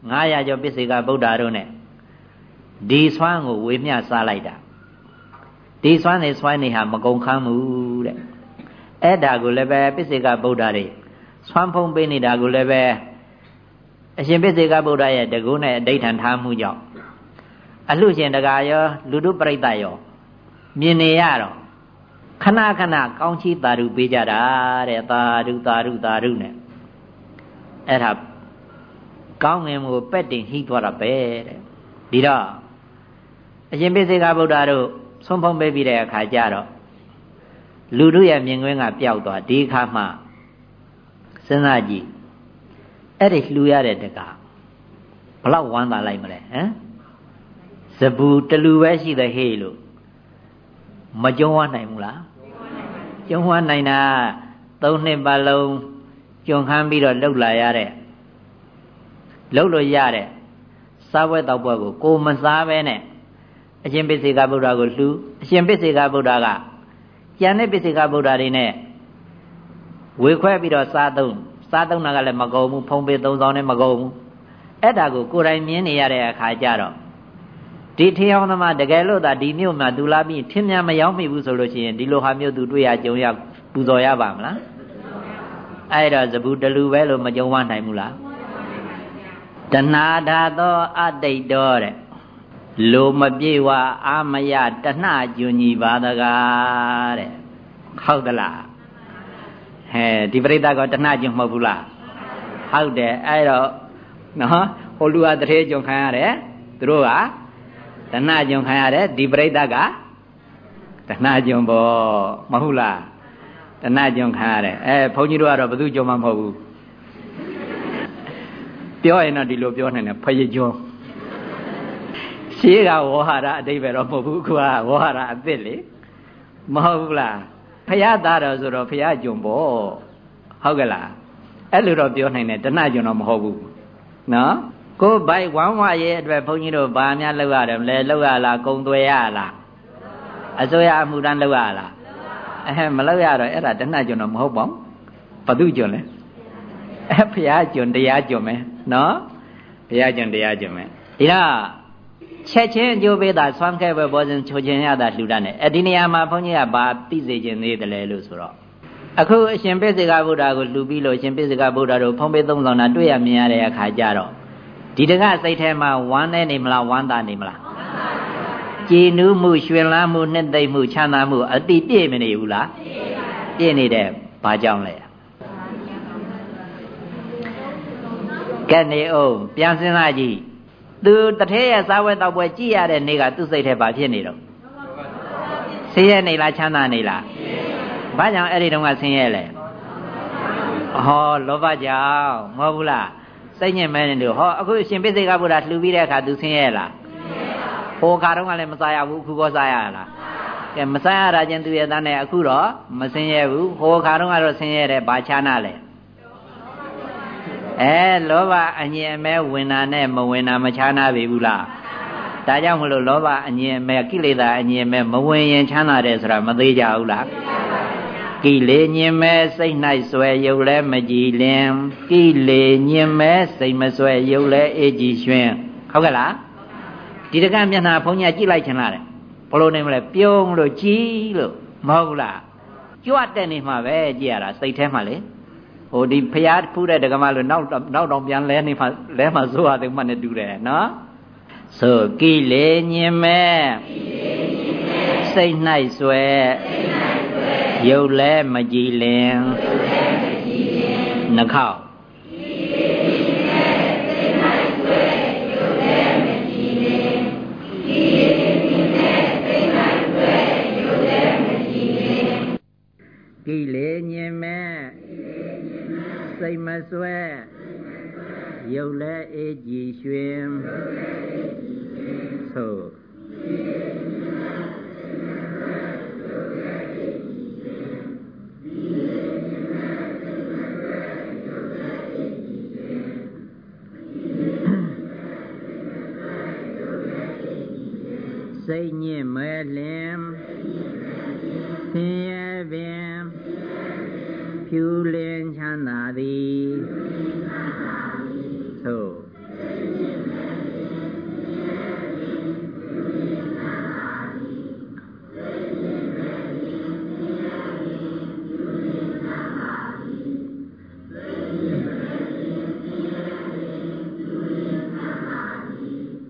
900ကျော်ပစ္စေကဗုဒ္ဓတို့နဲ့ဒီဆွမ်းကိုဝေမျှစားလိုက်တာဒီဆွမ်းနေဆွမ်းနေဟာမကုန်ခမ်းဘူးတဲ့အဲ့ဒါကိုလည်းပဲပစ္စေကဗုဒ္ဓတွေဆွမ်းဖုံးပေးနေတာကိုလည်းပဲအရှင်ပစ္စေကဗုဒ္ဓရဲ့တကုနဲ့အဋိဋ္ဌံထားမှုကြောင့်အလှရှင်တကာရောလူတို့ပြိတ္တရောမြင်နေရတော့ ခဏခဏကောင်းချီးသာဓုပေးကြတာတဲ့သာဓုသာဓုသာဓုနဲ့အဲ့ဒါကောင်းငင်ကိုပက်တင်ဟိသွားတာပဲတဲ့ဒီတော့အရှင်ပိစိကဗုဒ္ဓတို့ဆုံးဖုံးပေးပြီးတဲ့အခါကျတော့လူတို့ရဲ့မြင်ကွင်းကပျောက်သွားဒီအခါမှစဉ်းစားကြည့်အဲ့ဒီလှူရတဲ့တကဘလောက်ဝမ်းသာလိုက်မလဲဟမ်ဇဘူးတလူပဲရှိတဲ့ဟေးလို့မကြုံဝနိုင်ဘူးလား ကျုံဝနိုင်တာသုံးနှစ်ပတ်လုံးကြုံခမ်းပြီးတော့လှုပ်လာရတဲ့လှုပ်လို့ရတဲ့စားပွဲတောက်ပွဲကိုကိုမစားပဲနဲ့အရှင်ပိစိကဗုဒ္ဓကိုလှူအရှင်ပိစိကဗုဒ္ဓကကျန်တဲ့ပိစိကဗုဒ္ဓတွေနဲ့ဝေခွဲပြီးတော့စားသုံးစားသုံးတာကလည်းမကုန်ဘူးဖုံးပေးသုံးဆောင်နဲ့မကုန်ဘူးအဲ့ဒါကိုကိုယ်တိုင်မြင်နေရတဲ့အခါကျတော့ ဒီထင်းအောင်သမားတကယ်လို့သာဒီမြို့မှာသူလာပြီးထင်းများမရောက်မိဘူးဆိုလို့ရှိရင်ဒီလိုဟာမျိုးသူတွေ့ရကြုံရပူဇော်ရပါမလားအဲ့တော့ဇဘူးတလူပဲလို့မကြုံဝနိုင်ဘူးလားတဏှာဓာသောအတိတ်တော်တဲ့လိုမပြေဝအာမယတဏှကျွန်ကြီးပါတကားတဲ့ဟုတ်သလားဟဲဒီပရိသတ်ကတဏှကျွန်မဟုတ်ဘူးလားဟုတ်တယ်အဲ့တော့နော်ဟိုလူကတထေးကျွန်ခံရတယ်သူတို့က တဏှကျွန်ခံရတယ်ဒီပရိသတ်ကတဏှကျွန်ပေါ့မဟုတ်လားတဏှကျွန်ခံရတယ်အဲဘုန်းကြီးတို့ကတော့ဘယ်သူကျွန်မှမဟုတ်ဘူးပြောရင်တော့ဒီလိုပြောနိုင်တယ်ဖယကျွန်ရှေးကဝေါဟာရအတိပ္ပယ်တော့မဟုတ်ဘူးခုကဝေါဟာရအသစ်လေမဟုတ်ဘူးလားဖရာသားတော်ဆိုတော့ဖရာကျွံပေါ့ဟုတ်ကလားအဲ့လိုတော့ပြောနိုင်တယ်တဏှကျွံတော့မဟုတ်ဘူးနော် ကိုဘိုက်ဝမ်းဝရဲ့အတွက်ဘုန်းကြီးတို့ဗာများလောက်ရတယ်မလဲလောက်ရလားကုံသွဲရလားအစိုးရအမှုတန်းလောက်ရလားအဲမလောက်ရတော့အဲ့ဒါတဏှကျွံတော့မဟုတ်ပါဘူးဘသူကျွံလဲအဲဖရာကျွံတရားကျွံမယ်နော်ဘုရားကျွံတရားကျွံမယ်ဒီတော့ချက်ချင်းအကျိုးပေးတာဆွမ်းခဲ့ပဲပေါ်စဉ်ချိုချင်းရတာလှူတတ်တယ်အဲဒီနေရာမှာဘုန်းကြီးကဘာသိစေခြင်းသေးတယ်လဲလို့ဆိုတော့အခုအရှင်ပိစိကဗုဒ္ဓကိုလှူပြီးလို့အရှင်ပိစိကဗုဒ္ဓတို့ဖုံးပေးသုံးဆောင်တာတွေ့ရမြင်ရတဲ့အခါကျတော့ ဒီတကစိတ်ထဲမှာဝမ်းနေနေမလားဝမ်းသာနေမလားကြည်နူးမှုရွှင်လန်းမှုနှစ်သိမ့်မှုချမ်းသာမှုအတိပြည့်မနေဘူးလားပြည့်နေတဲ့ဘာကြောင့်လဲကဲနေအောင်ပြန်စဉ်းစားကြည့်သူတထဲရဲ့စားဝဲတောက်ပွဲကြည့်ရတဲ့နေ့ကသူ့စိတ်ထဲဘာဖြစ်နေတော့ဆင်းရဲနေလားချမ်းသာနေလားဘာကြောင့်အဲ့ဒီတုန်းကဆင်းရဲလဲဟောလောဘကြောင့်မဟုတ်ဘူးလား စိတ်ညစ်မဲနေလို့ဟောအခုရှင်ပိစိကဗုဒ္ဓလှူပြီးတဲ့အခါသူဆင်းရဲလားဟိုခါတုန်းကလည်းမစားရဘူးအခုကောစားရလားကဲမစားရတာချင်းသူရဲ့သားနဲ့အခုတော့မဆင်းရဲဘူးဟိုခါတုန်းကတော့ဆင်းရဲတယ်ဘာချာနာလဲအဲလောဘအငြင်းအမဲဝင်တာနဲ့မဝင်တာမချမ်းသာပြီဘူးလားဒါကြောင့်မလို့လောဘအငြင်းအမဲကိလေသာအငြင်းအမဲမဝင်ရင်ချမ်းသာတယ်ဆိုတာမသေးကြဘူးလား ကိလေညင်မဲစိတ်၌ဆွဲရုပ်လဲမကြည်လင်ကိလေညင်မဲစိတ်မဆွဲရုပ်လဲအေးကြည်ရွှင်ဟုတ်ကဲ့လားဒီတကမျက်နှာဘုံညာကြည့်လိုက်ချင်လားတဲ့ဘလို့နေမလဲပြုံးလို့ကြည်လို့မဟုတ်လားကြွတဲ့နေမှာပဲကြည့်ရတာစိတ်ထဲမှာလေဟိုဒီဖျားဖူးတဲ့ဒကမလို့နောက်နောက်တော့ပြန်လဲနေမှလဲမှစိုးရတယ်မှနဲ့တူတယ်နော်ဆိုကိလေညင်မဲ့စိတ်၌ဆွဲ ရုပ်လဲမကြည်လင်နှခောက်ကိလေညင်မဲ့စိတ်မဆွဲရုပ်လဲအေးကြည်ရွှင်သို့ စိတ်ညစ်မဲလင်ဆင်းရဲပင်ဖြူလင်းချမ်းသာသည်သို့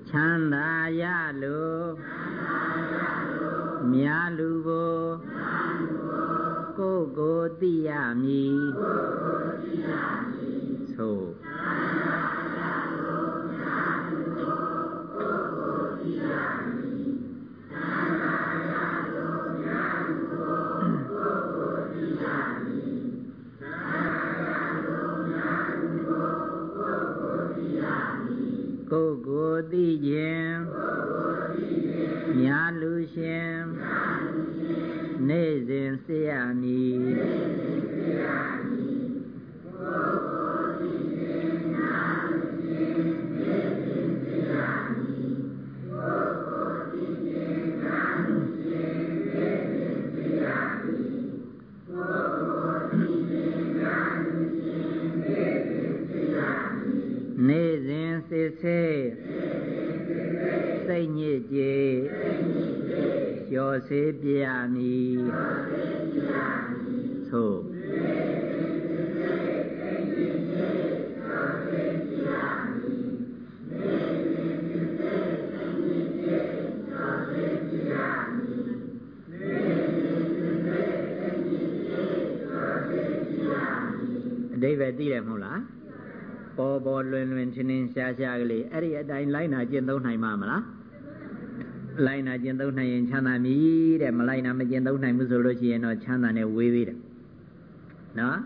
ချမ်းသာရလို့ ကိုယ်ကိုသိရမည်သို့ကိုယ်ကိုသိခြင်းမြာလူရှင် နေ့စဉ်စေရမည်နေ့စဉ်စစ်ဆေးစိစိတ်ညစ်ကြေလျှော်စေ ပြရမည်သို့အဓိပ္ပာယ်သိတယ်မဟုတ်လားပေါ်ပေါ်လွင်လွင်ထင်းထင်းရှားရှားကလေးအဲ့ဒီအတိုင်းလိုက်နာကျင့်သုံးနိုင်မှာမလား လိုက်နာကျင့်သုံးနိုင်ရင်ချမ်းသာပြီတဲ့မလိုက်နာမကျင့်သုံးနိုင်ဘူးဆိုလို့ရှိရင်တော့ချမ်းသာနဲ့ဝေးသေးတယ်နော်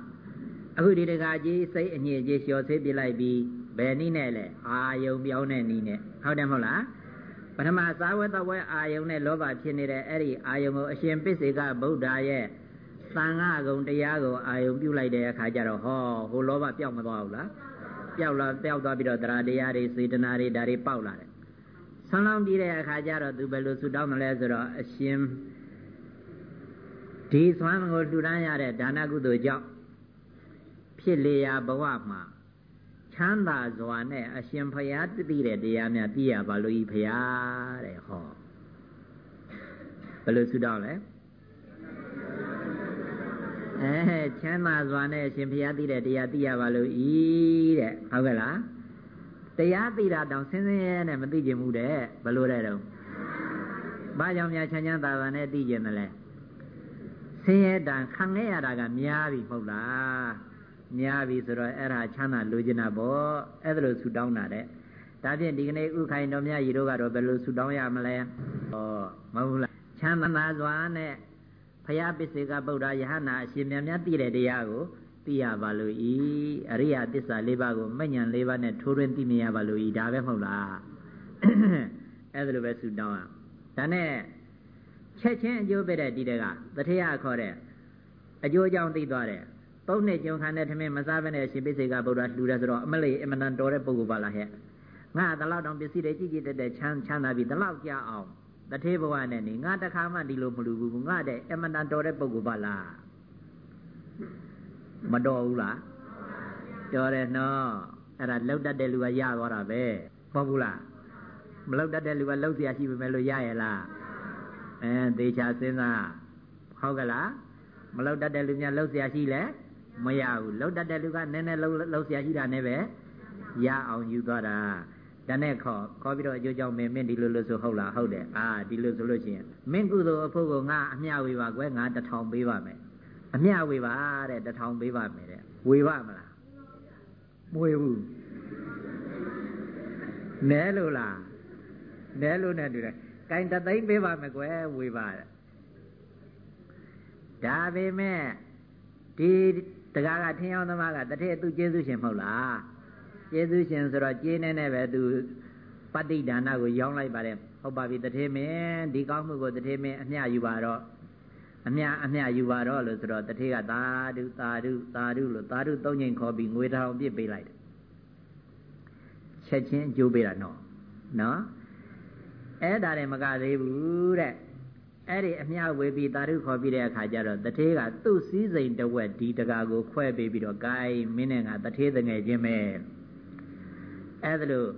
အခုဒီတကာကြီးစိတ်အညစ်အကြေးလျှော်ဆေးပြလိုက်ပြီးဘယ်နည်းနဲ့လဲအာယုံပြောင်းတဲ့နည်းနဲ့ဟုတ်တယ်မဟုတ်လားပထမသာဝတ္တဝဲအာယုံနဲ့လောဘဖြစ်နေတဲ့အဲ့ဒီအာယုံကိုအရှင်ပစ္စေကဗုဒ္ဓရဲ့သံဃာကုံတရားကိုအာယုံပြုလိုက်တဲ့အခါကျတော့ဟောဟိုလောဘပျောက်မသွားဘူးလားပျောက်လာပျောက်သွားပြီးတော့တရားတရားတွေစေတနာတွေဒါတွေပေါက်လာတယ် ဆန်းလောင်းပြီးတဲ့အခါကျတော့သူဘယ်လိုဆူတောင်းမလဲဆိုတော့အရှင်ဒီသွမ်းကိုလှူဒန်းရတဲ့ဒါနကုသိုလ်ကြောင့်ဖြစ်လေရာဘဝမှာချမ်းသာစွာနဲ့အရှင်ဖရာတည်တဲ့တရားများသိရပါလို့ဤဖရာတဲ့ဟောဘယ်လိုဆူတောင်းလဲအဲချမ်းသာစွာနဲ့ရှင်ဘုရားသိတဲ့တရားသိရပါလို့ဤတဲ့ဟုတ်ကဲ့လား တရားသိတာတောင်ဆင်းဆင်းရဲနဲ့မသိကျင်ဘူးတဲ့ဘလို့တဲ့တော့ဘာကြောင့်များချမ်းချမ်းသာသာနဲ့သိကျင်တယ်လဲဆင်းရဲတန်ခံခဲ့ရတာကများပြီမဟုတ်လားများပြီဆိုတော့အဲ့ဒါချမ်းသာလိုချင်တာပေါ့အဲ့ဒါလို့ဆူတောင်းတာတဲ့ဒါဖြင့်ဒီကနေ့ဥခိုင်တော်မြတ်ကြီးတို့ကတော့ဘယ်လိုဆူတောင်းရမလဲဩမဟုတ်လားချမ်းသာစွာနဲ့ဖယားပစ္စေကဗုဒ္ဓယဟနာအရှင်မြတ်များသိတဲ့တရားကို သိရပါလို့ဤအရိယသစ္စာ၄ပါးကိုမဉ္ဇဉ်၄ပါးနဲ့ထိုးရင်းသိမြင်ရပါလို့ဤဒါပဲမဟုတ်လားအဲ့ဒါလိုပဲဆုတောင်းရဒါနဲ့ချက်ချင်းအကျိုးပေးတဲ့ဒီတကတထေယခေါ်တဲ့အကျိုးအကြောင်းသိသွားတယ်သုံးနှစ်ကြုံခံတဲ့ထမင်းမစားဘဲနဲ့ရှင်ပိစေကဗုဒ္ဓလှူတယ်ဆိုတော့အမလေးအမတန်တော်တဲ့ပုဂ္ဂိုလ်ပါလားဟဲ့ငါတလောက်တောင်ပစ္စည်းတွေကြည့်ကြည့်တက်တက်ချမ်းချမ်းသာပြီးတလောက်ကြအောင်တထေဘဝနဲ့နေငါတခါမှဒီလိုမလူဘူးငါတဲ့အမတန်တော်တဲ့ပုဂ္ဂိုလ်ပါလား မတော်ဘူးလားတော်တယ်နော်အဲ့ဒါလောက်တတ်တဲ့လူကရသွားတာပဲမဟုတ်ဘူးလားမလောက်တတ်တဲ့လူကလောက်เสียရှိပေမဲ့လို့ရရဲ့လားအဲသေချာစဉ်းစားဟုတ်ကလားမလောက်တတ်တဲ့လူများလောက်เสียရှိလဲမရဘူးလောက်တတ်တဲ့လူကနည်းနည်းလောက်လောက်เสียရှိတာနဲ့ပဲရအောင်ယူသွားတာဒါနဲ့ခေါ်ခေါ်ပြီးတော့အကျိုးကြောင့်မင်းမင်းဒီလိုလို့ဆိုဟုတ်လားဟုတ်တယ်အာဒီလိုဆိုလို့ရှိရင်မင်းကုသိုလ်အဖို့ကိုငါအမျှဝေပါကွယ်ငါတထောင်ပေးပါမယ် အမျှဝေပါတဲ့တထောင်ပေးပါမယ်တဲ့ဝေပါမလားမဝေဘူးနဲလို့လားနဲလို့နဲ့တူတယ်ကင်တသိမ့်ပေးပါမယ်ကွယ်ဝေပါတဲ့ဒါပေမဲ့ဒီတကားကထင်းအောင်သမားကတထည့်သူကျေးဇူးရှင်မဟုတ်လားကျေးဇူးရှင်ဆိုတော့ကျေးနေနဲ့ပဲသူပဋိဒါနကိုရောင်းလိုက်ပါတယ်ဟုတ်ပါပြီတထေမင်းဒီကောင်းမှုကိုတထေမင်းအမျှယူပါတော့ အမျှအမျှယူပါတော့လို့ဆိုတော့တထေကသာဓုသာဓုသာဓုလို့သာဓုသုံးချိန်ခေါ်ပြီးငွေထောင်ပြစ်ပေးလိုက်တယ်ချက်ချင်းအကျိုးပေးတာနော်နော်အဲ့ဒါလည်းမကသေးဘူးတဲ့အဲ့ဒီအမျှဝေပြီးသာဓုခေါ်ပြီးတဲ့အခါကျတော့တထေးကသူ့စည်းစိမ်တဝက်ဒီတကာကိုခွဲပေးပြီးတော့ gain မင်းနဲ့ငါတထေးတငယ်ချင်းပဲအဲ့ဒါလို့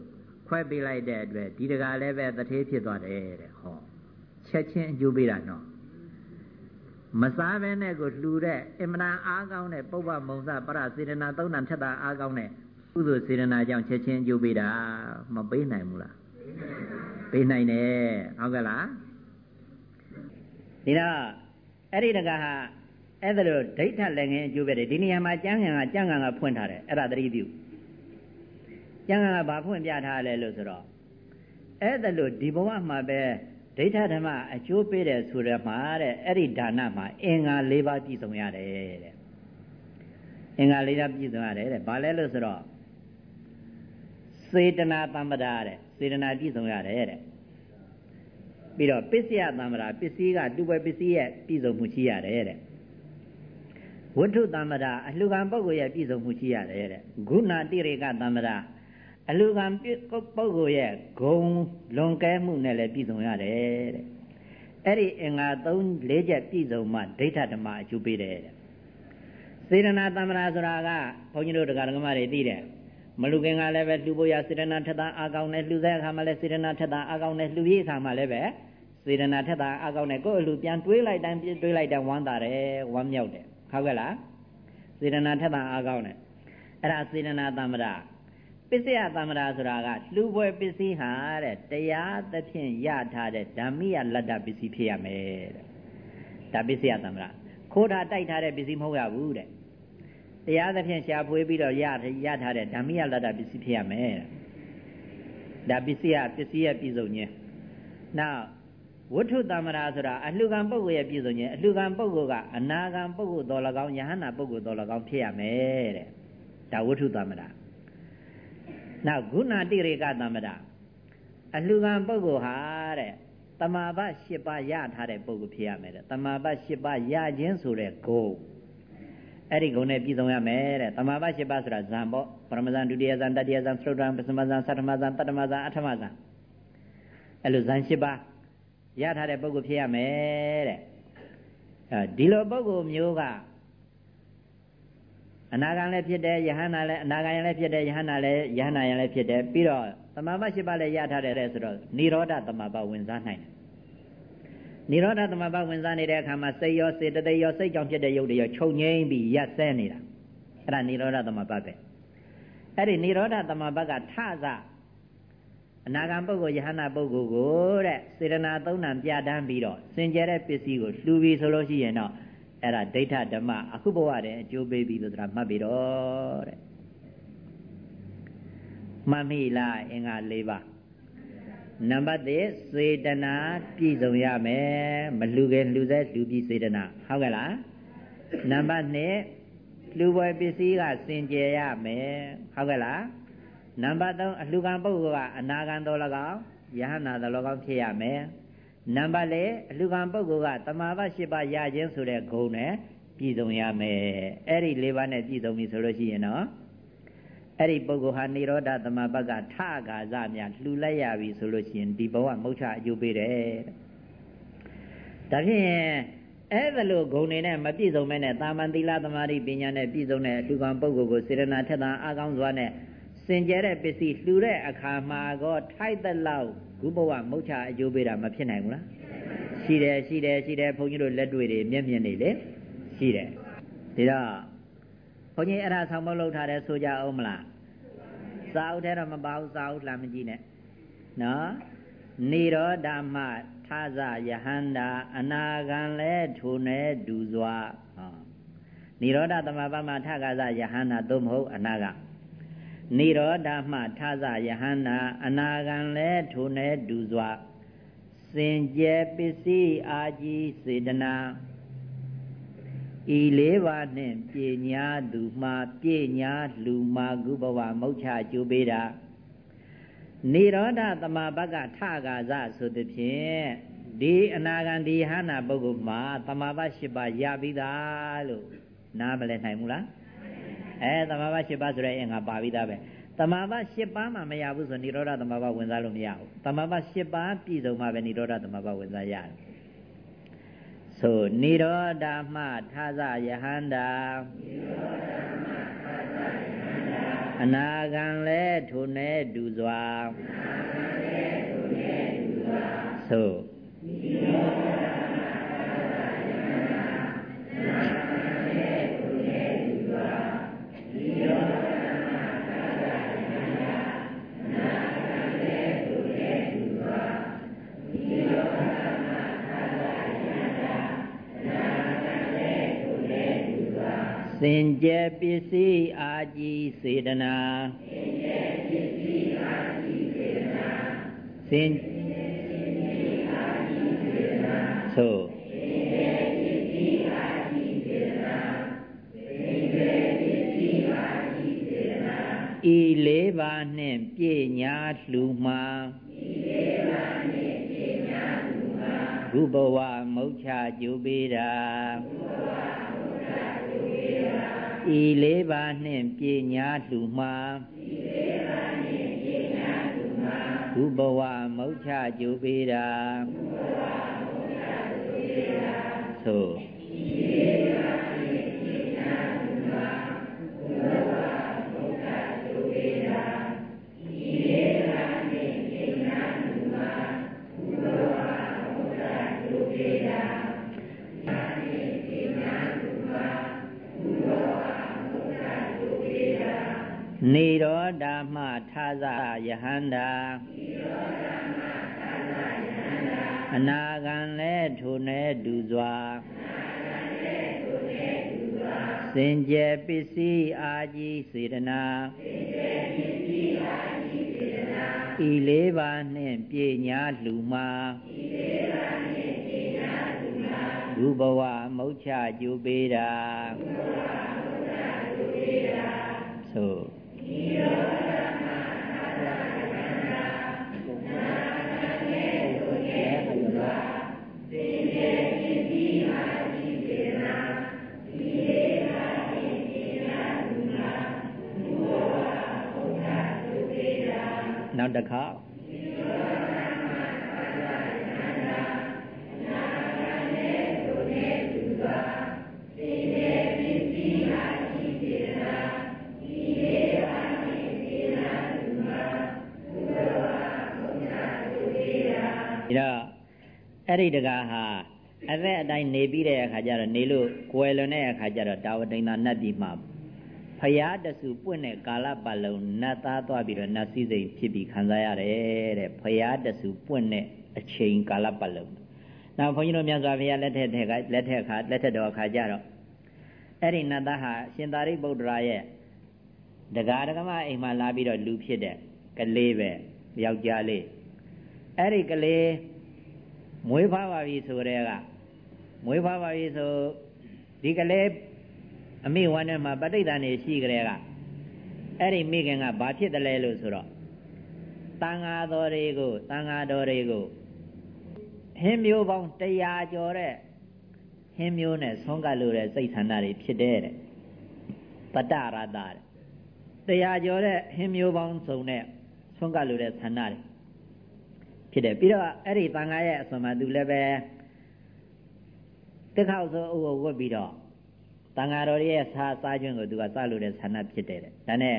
ခွဲပေးလိုက်တဲ့အတွက်ဒီတကာလည်းပဲတထေးဖြစ်သွားတယ်တဲ့ဟောချက်ချင်းအကျိုးပေးတာနော် မစားဘဲနဲ့ကိုလှူတဲ့အင်မတန်အားကောင်းတဲ့ပုပ္ပမုံစပရစေတနာသုံးဏဖြတ်တာအားကောင်းတဲ့ကုသိုလ်စေတနာကြောင့်ချက်ချင်းအကျိုးပေးတာမပေးနိုင်ဘူးလားပေးနိုင်တယ်ဟုတ်ကဲ့လားဒီတော့အဲ့ဒီတကာဟာအဲ့ဒါလို့ဒိဋ္ဌလည်းငင်းအကျိုးပဲတယ်ဒီနေရာမှာကျမ်းဂန်ကကျမ်းဂန်ကဖွင့်ထားတယ်အဲ့ဒါသတိပြုကျမ်းဂန်ကဘာဖွင့်ပြထားလဲလို့ဆိုတော့အဲ့ဒါလို့ဒီဘဝမှာပဲ ဒိဋ္ဌဓမ္မအကျိုးပေးတယ်ဆိုရမှာတဲ့အဲ့ဒီဒါနမှာအင်္ဂါ၄ပါးပြည့်စုံရတယ်တဲ့အင်္ဂါ၄ပါးပြည့်စုံရတယ်တဲ့ဘာလဲလို့ဆိုတော့စေတနာတမ္ပဒါတဲ့စေတနာပြည့်စုံရတယ်တဲ့ပြီးတော့ပစ္စယတမ္ပဒါပစ္စည်းကတူပဲပစ္စည်းရဲ့ပြည့်စုံမှုရှိရတယ်တဲ့ဝတ္ထုတမ္ပဒါအလှူခံပုဂ္ဂိုလ်ရဲ့ပြည့်စုံမှုရှိရတယ်တဲ့ဂုဏတိရေကတမ္ပဒါ အလူကံပုဂ္ဂိုလ်ရဲ့ဂုံလွန်ကဲမှုနဲ့လည်းပြည့်စုံရတယ်တဲ့အဲ့ဒီအင်္ဂါ၃၄ချက်ပြည့်စုံမှဒိဋ္ဌဓမ္မအကျိုးပေးတယ်တဲ့စေရနာတမ္မာဆိုတာကဘုန်းကြီးတို့တရားဓမ္မတွေသိတယ်မလူခင်ကလည်းပဲလှူဖို့ရစေတနာထက်တာအကောင်းနဲ့လှူတဲ့အခါမှာလည်းစေတနာထက်တာအကောင်းနဲ့လှူပြီးအခါမှာလည်းပဲစေတနာထက်တာအကောင်းနဲ့ကိုယ့်အလှူပြန်တွေးလိုက်တိုင်းတွေးလိုက်တိုင်းဝမ်းသာတယ်ဝမ်းမြောက်တယ်ဟုတ်ကဲ့လားစေတနာထက်တာအကောင်းနဲ့အဲ့ဒါစေတနာတမ္မရာ ပစ္စယတမ္မရာဆိုတာကလှူပွဲပစ္စည်းဟာတဲ့တရားသဖြင့်ရထားတဲ့ဓမ္မိယလတ္တပစ္စည်းဖြစ်ရမယ်တဲ့ဒါပစ္စယတမ္မရာခိုးထားတိုက်ထားတဲ့ပစ္စည်းမဟုတ်ရဘူးတဲ့တရားသဖြင့်ရှားဖွေးပြီးတော့ရရထားတဲ့ဓမ္မိယလတ္တပစ္စည်းဖြစ်ရမယ်တဲ့ဒါပစ္စည်းပစ္စည်းရဲ့ပြည်စုံခြင်းနောက်ဝဋ္ထုတမ္မရာဆိုတာအလှကံပုဂ္ဂိုလ်ရဲ့ပြည်စုံခြင်းအလှကံပုဂ္ဂိုလ်ကအနာကံပုဂ္ဂိုလ်တော်၎င်းယဟန္တာပုဂ္ဂိုလ်တော်၎င်းဖြစ်ရမယ်တဲ့ဒါဝဋ္ထုတမ္မရာ နောက်ဂုဏတိရေကတမ္မရာအလှကံပုဂ္ဂိုလ်ဟာတဲ့တမာဘ၈ပါးရထားတဲ့ပုဂ္ဂိုလ်ဖြစ်ရမယ်တဲ့တမာဘ၈ပါးရခြင်းဆိုတဲ့ဂုဏ်အဲ့ဒီဂုဏ်နဲ့ပြည့်စုံရမယ်တဲ့တမာဘ၈ပါးဆိုတာဇံပေါ့ပရမဇန်ဒုတိယဇန်တတိယဇန်သုတ္တံပစမဇန်သတ္တမဇန်တတ္တမဇန်အဋ္ဌမဇန်အဲ့လိုဇန်၈ပါးရထားတဲ့ပုဂ္ဂိုလ်ဖြစ်ရမယ်တဲ့အဲဒီလိုပုဂ္ဂိုလ်မျိုးက အနာဂံလည်းဖြစ်တယ်ယဟန္တာလည်းအနာဂံယံလည်းဖြစ်တယ်ယဟန္တာလည်းယဟန္တာယံလည်းဖြစ်တယ်ပြီးတော့တမာမရှိပါလည်းရထားတယ်ဆိုတော့နိရောဓတမာပဝင်စားနိုင်တယ်နိရောဓတမာပဝင်စားနေတဲ့အခါမှာစိတ်ရောစေတသိက်ရောစိတ်ကြောင့်ဖြစ်တဲ့ယုတ်တွေရောချုပ်ငိမ့်ပြီးရက်စဲနေတာအဲ့ဒါနိရောဓတမာပပဲအဲ့ဒီနိရောဓတမာပကထသအနာဂံပုဂ္ဂိုလ်ယဟန္တာပုဂ္ဂိုလ်ကိုတဲ့စေတနာသုံးဏပြတန်းပြီးတော့စင်ကြဲတဲ့ပစ္စည်းကိုလှူပြီးဆိုလို့ရှိရင်တော့ အဲ့ဒါဒိဋ္ဌဓမ္မအခုဘဝတည်းအကျိုးပေးပြီလို့ဆိုတာမှတ်ပြီးတော့တဲ့မှတ်မိလားအင်္ဂါ၄ပါးနံပါတ်1စေတနာပြည့်စုံရမယ်မလှူခင်လှူစေလှူပြီးစေတနာဟုတ်ကဲ့လားနံပါတ်2လှူပွဲပစ္စည်းကစင်ကြယ်ရမယ်ဟုတ်ကဲ့လားနံပါတ်3အလှူခံပုဂ္ဂိုလ်ကအနာဂံတော်၎င်းယဟနာတော်၎င်းဖြစ်ရမယ် နံပါတ်၄အလှခံပုဂ္ဂိုလ်ကတမာဘ၈ပါးရခြင်းဆိုတဲ့ဂုဏ်နဲ့ပြည့်စုံရမယ်အဲ့ဒီ၄ပါးနဲ့ပြည့်စုံပြီဆိုလို့ရှိရင်တော့အဲ့ဒီပုဂ္ဂိုလ်ဟာនិရောဓတမဘကထကာဇများလှူလိုက်ရပြီဆိုလို့ရှိရင်ဒီဘဝမုတ်ချအကျိုးပေးတယ်ဒါဖြင့်အဲ့ဒါလို့ဂုဏ်တွေနဲ့မပြည့်စုံမဲနဲ့တာမန်သီလသမာဓိပညာနဲ့ပြည့်စုံတဲ့လူကံပုဂ္ဂိုလ်ကိုစေရနာထက်သန်အားကောင်းစွာနဲ့စင်ကြဲတဲ့ပစ္စည်းလှူတဲ့အခါမှာကောထိုက်တဲ့လောက် ခုဘဝမုတ်ချအကျိုးပေးတာမဖြစ်နိုင်ဘူးလားရှိတယ်ရှိတယ်ရှိတယ်ဘုန်းကြီးတို့လက်တွေ့တွေမျက်မြင်နေလေရှိတယ်ဒါတော့ဘုန်းကြီးအဲ့ဒါဆောင်မလုပ်ထားတယ်ဆိုကြအောင်မလားစာအုပ်ထဲတော့မပါဘူးစာအုပ်လှမ်းမကြည့်နဲ့နော်နေရောဓမ္မထာဇယဟန္တာအနာဂံလဲထိုနေဒူစွာဟောနိရောဓသမပမထကာဇယဟန္တာသို့မဟုတ်အနာဂံ နိရောဓမှထသယဟန္တာအနာဂံလဲထိုနေဒူစွာစင်ကြယ်ပစ္စည်းအာကြီးစေတနာဤလေးပါးနှင့်ပြညာသူမှာပြညာလူမှာကုဘဝမုတ်ချကျူပေးတာနိရောဓသမဘကထကာဇဆိုသည်ဖြင့်ဒီအနာဂံဒီဟန္တာပုဂ္ဂိုလ်မှာသမဘ၈ပါးရပြီးသားလို့နားမလဲနိုင်ဘူးလား အဲသမာဘ၈ပါးဆိုတဲ့အင်္ဂါပါပြီးသားပဲသမာဘ၈ပါးမှမရဘူးဆိုနိရောဓသမာဘဝင်စားလို့မရဘူးသမာဘ၈ပါးပြည့်စုံမှပဲနိရောဓသမာဘဝင်စားရတယ်ဆိုနိရောဓမှထာဇယဟန္တာအနာဂံလဲထိုနေဒူစွာဆိုနိရောဓ စင်ကြယ်ပစ္စည်းအာကြီးစေတနာစင်ကြယ်ပစ္စည်းအာကြီးစေတနာစင်သို့ဤလေးပါးနှင့်ပြည့်ညာလှူမှာဤလေးပါးနှင့်ပြည့်ညာလှူမှာဘုဘဝမုတ်ချကျူပေးတာဘုဘဝ ဤလေးပါးနှင့်ပြညာလှူမှာဤလေးပါးနှင့်ပြညာလှူမှာဘုဘဝမုတ်ချကြိုပေးတာဘုဘဝမုတ်ချကြိုပေးတာသို့ ထာဇယဟန္တာအနာဂံလဲထိုနေတူစွာစင်ကြယ်ပစ္စည်းအာကြီးစေတနာဤလေးပါးနှင့်ပြည့်ညာလှူမှာဘုဘဝမုတ်ချကျူပေးတာဆိုနောက်တ စ်ခါတော့အဲ့ဒီတကားဟာအသက်အတိုင်းနေပြီးတဲ့အခါကျတော့နေလို့ကွယ်လွန်တဲ့အခါကျတော့တာဝတိန်သာနတ်ပြည်မှာ ဖရာတဆူပွင့်တဲ့ကာလပတ်လုံးနတ်သားသွားပြီးတော့နတ်စည်းစိမ်ဖြစ်ပြီးခံစားရတယ်တဲ့ဖရာတဆူပွင့်တဲ့အချိန်ကာလပတ်လုံးနောက်ဘုန်းကြီးတို့မြတ်စွာဘုရားလက်ထက်ထက်ကလက်ထက်ခါလက်ထက်တော်အခါကျတော့အဲ့ဒီနတ်သားဟာရှင်သာရိပုတ္တရာရဲ့ဒဂါဒကမအိမ်မှာလာပြီးတော့လူဖြစ်တဲ့ကလေးပဲယောက်ျားလေးအဲ့ဒီကလေးမွေးဖွားပါပြီဆိုတဲ့ကမွေးဖွားပါပြီဆိုဒီကလေး အမိဝမ်းထဲမှာပဋိသန္ဓေရှိကြတဲ့ကအဲ့ဒီမိခင်ကဘာဖြစ်တယ်လဲလို့ဆိုတော့တန်ဃာတော်တွေကိုတန်ဃာတော်တွေကိုဟင်းမျိုးပေါင်း100ကျော်တဲ့ဟင်းမျိုးနဲ့ဆုံးကလို့တဲ့စိတ်ဆန္ဒတွေဖြစ်တဲ့တဲ့တတရတတဲ့တရားကျော်တဲ့ဟင်းမျိုးပေါင်းစုံနဲ့ဆုံးကလို့တဲ့ဆန္ဒတွေဖြစ်တယ်ပြီးတော့အဲ့ဒီတန်ခါရဲ့အစွန်မှာသူလည်းပဲတက်ခေါက်ဆိုအုပ်ဝတ်ပြီးတော့ တန်ဃာတော်ရဲ့စာစားခြင်းကိုသူကစလို့တဲ့ဆန္ဒဖြစ်တယ်တဲ့ဒါနဲ့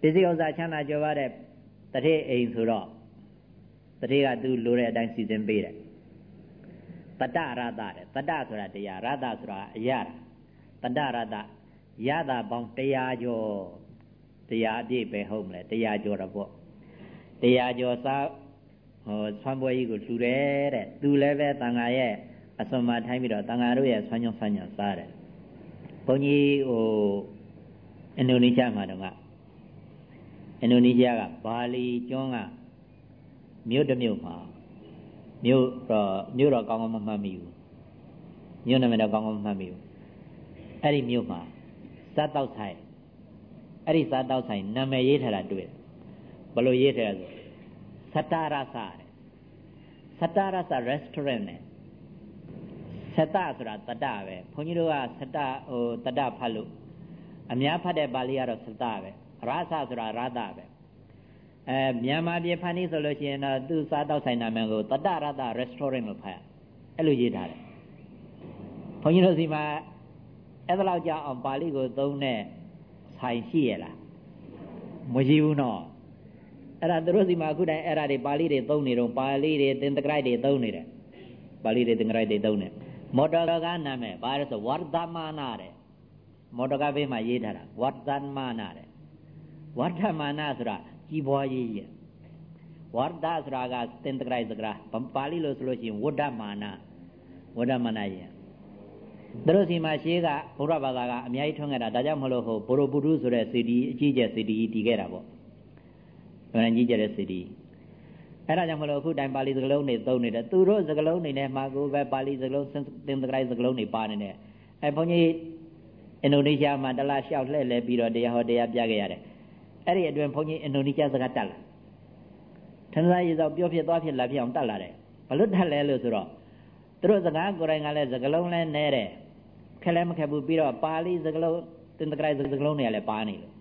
ပစ္စည်းဥစ္စာချမ်းသာကြွယ်ဝတဲ့တတိအိမ်ဆိုတော့တတိကသူလိုတဲ့အတိုင်းစီစဉ်ပေးတယ်တတရတတဲ့တတဆိုတာတရားရတဆိုတာအရာတတရတရတာပေါင်းတရားကျော်တရားအပြည့်ပဲဟုတ်မလဲတရားကျော်တော့ပေါ့တရားကျော်စားဟောဆွမ်းပွဲကြီးကိုလှူတယ်တဲ့သူလည်းပဲတန်ဃာရဲ့ အစွန်မှာထိုင်းပြီးတော့တန်ဃာတို့ရဲ့ဆွမ်းညွန့်ဆွမ်းညံစားတယ်ဘုန်းကြီးဟိုအင်ဒိုနီးရှားမှာတော့ကအင်ဒိုနီးရှားကဘာလီကျွန်းကမြို့တစ်မြို့မှာမြို့တော့မြို့တော့ကောင်းကောင်းမမှတ်မိဘူးမြို့နာမည်တော့ကောင်းကောင်းမမှတ်မိဘူးအဲ့ဒီမြို့မှာစားတောက်ဆိုင်အဲ့ဒီစားတောက်ဆိုင်နာမည်ရေးထားတာတွေ့တယ်ဘယ်လိုရေးထားလဲဆိုစတရဆတဲ့စတရဆ restaurant နဲ့ စတဆိုတာတတပဲဘုန်းကြီးတို့ကစတဟိုတတဖတ်လို့အများဖတ်တဲ့ပါဠိကတော့စတပဲရသဆိုတာရသပဲအဲမြန်မာပြည်ဖန်နေဆိုလို့ရှိရင်တော့သူစားတောက်ဆိုင်နာမည်ကိုတတရသ restaurant လို့ဖတ်အဲ့လိုရေးထားတယ်ဘုန်းကြီးတို့စီမှာအဲ့ဒါလောက်ကြောင့်အောင်ပါဠိကိုသုံးတဲ့ဆိုင်ရှိရလားမရှိဘူးနော်အဲ့ဒါသူတို့စီမှာအခုတိုင်အဲ့ဒါတွေပါဠိတွေသုံးနေတော့ပါဠိတွေသင်္တကြိုက်တွေသုံးနေတယ်ပါဠိတွေသင်္တကြိုက်တွေသုံးနေ မော်တော်ကားနာမည်ဘာလဲဆိုဝါဒမာနာတဲ့မော်တော်ကားဘေးမှာရေးထားတာဝါဒမာနာတဲ့ဝါဒမာနာဆိုတာကြီးပွားရေးရဝါဒဆိုတာကသင်္တကြိုက်စကားပါဠိလို့ဆိုလို့ရှိရင်ဝဒမာနာဝဒမာနာရသူတို့စီမှာရှေးကဘုရားဘာသာကအများကြီးထွန်းခဲ့တာဒါကြောင့်မလို့ဟိုဘိုရိုပုထုဆိုတဲ့စီဒီအကြီးကျယ်စီဒီတည်ခဲ့တာပေါ့ဘယ်နှကြီးကျယ်တဲ့စီဒီ အဲ့ဒါကြောင့်မလို့အခုတိုင်ပါဠိစကားလုံးတွေသုံးနေတယ်သူတို့စကားလုံးတွေနဲ့မှာကိုပဲပါဠိစကားလုံးသင်္ကရိုက်စကားလုံးတွေပါနေတယ်အဲဘုန်းကြီးအင်ဒိုနီးရှားမှာတလားလျှောက်လှည့်လဲပြီးတော့တရားဟောတရားပြခဲ့ရတယ်အဲ့ဒီအတွင်ဘုန်းကြီးအင်ဒိုနီးရှားစကားတက်လာထန်စားရေစောက်ပြောဖြစ်သွားဖြစ်လာဖြစ်အောင်တက်လာတယ်ဘလို့တက်လဲလို့ဆိုတော့သူတို့စကားကိုယ်တိုင်ကလည်းစကားလုံးလဲနဲတယ်ခက်လဲမခက်ဘူးပြီးတော့ပါဠိစကားလုံးသင်္ကရိုက်စကားလုံးတွေကလည်းပါနေလို့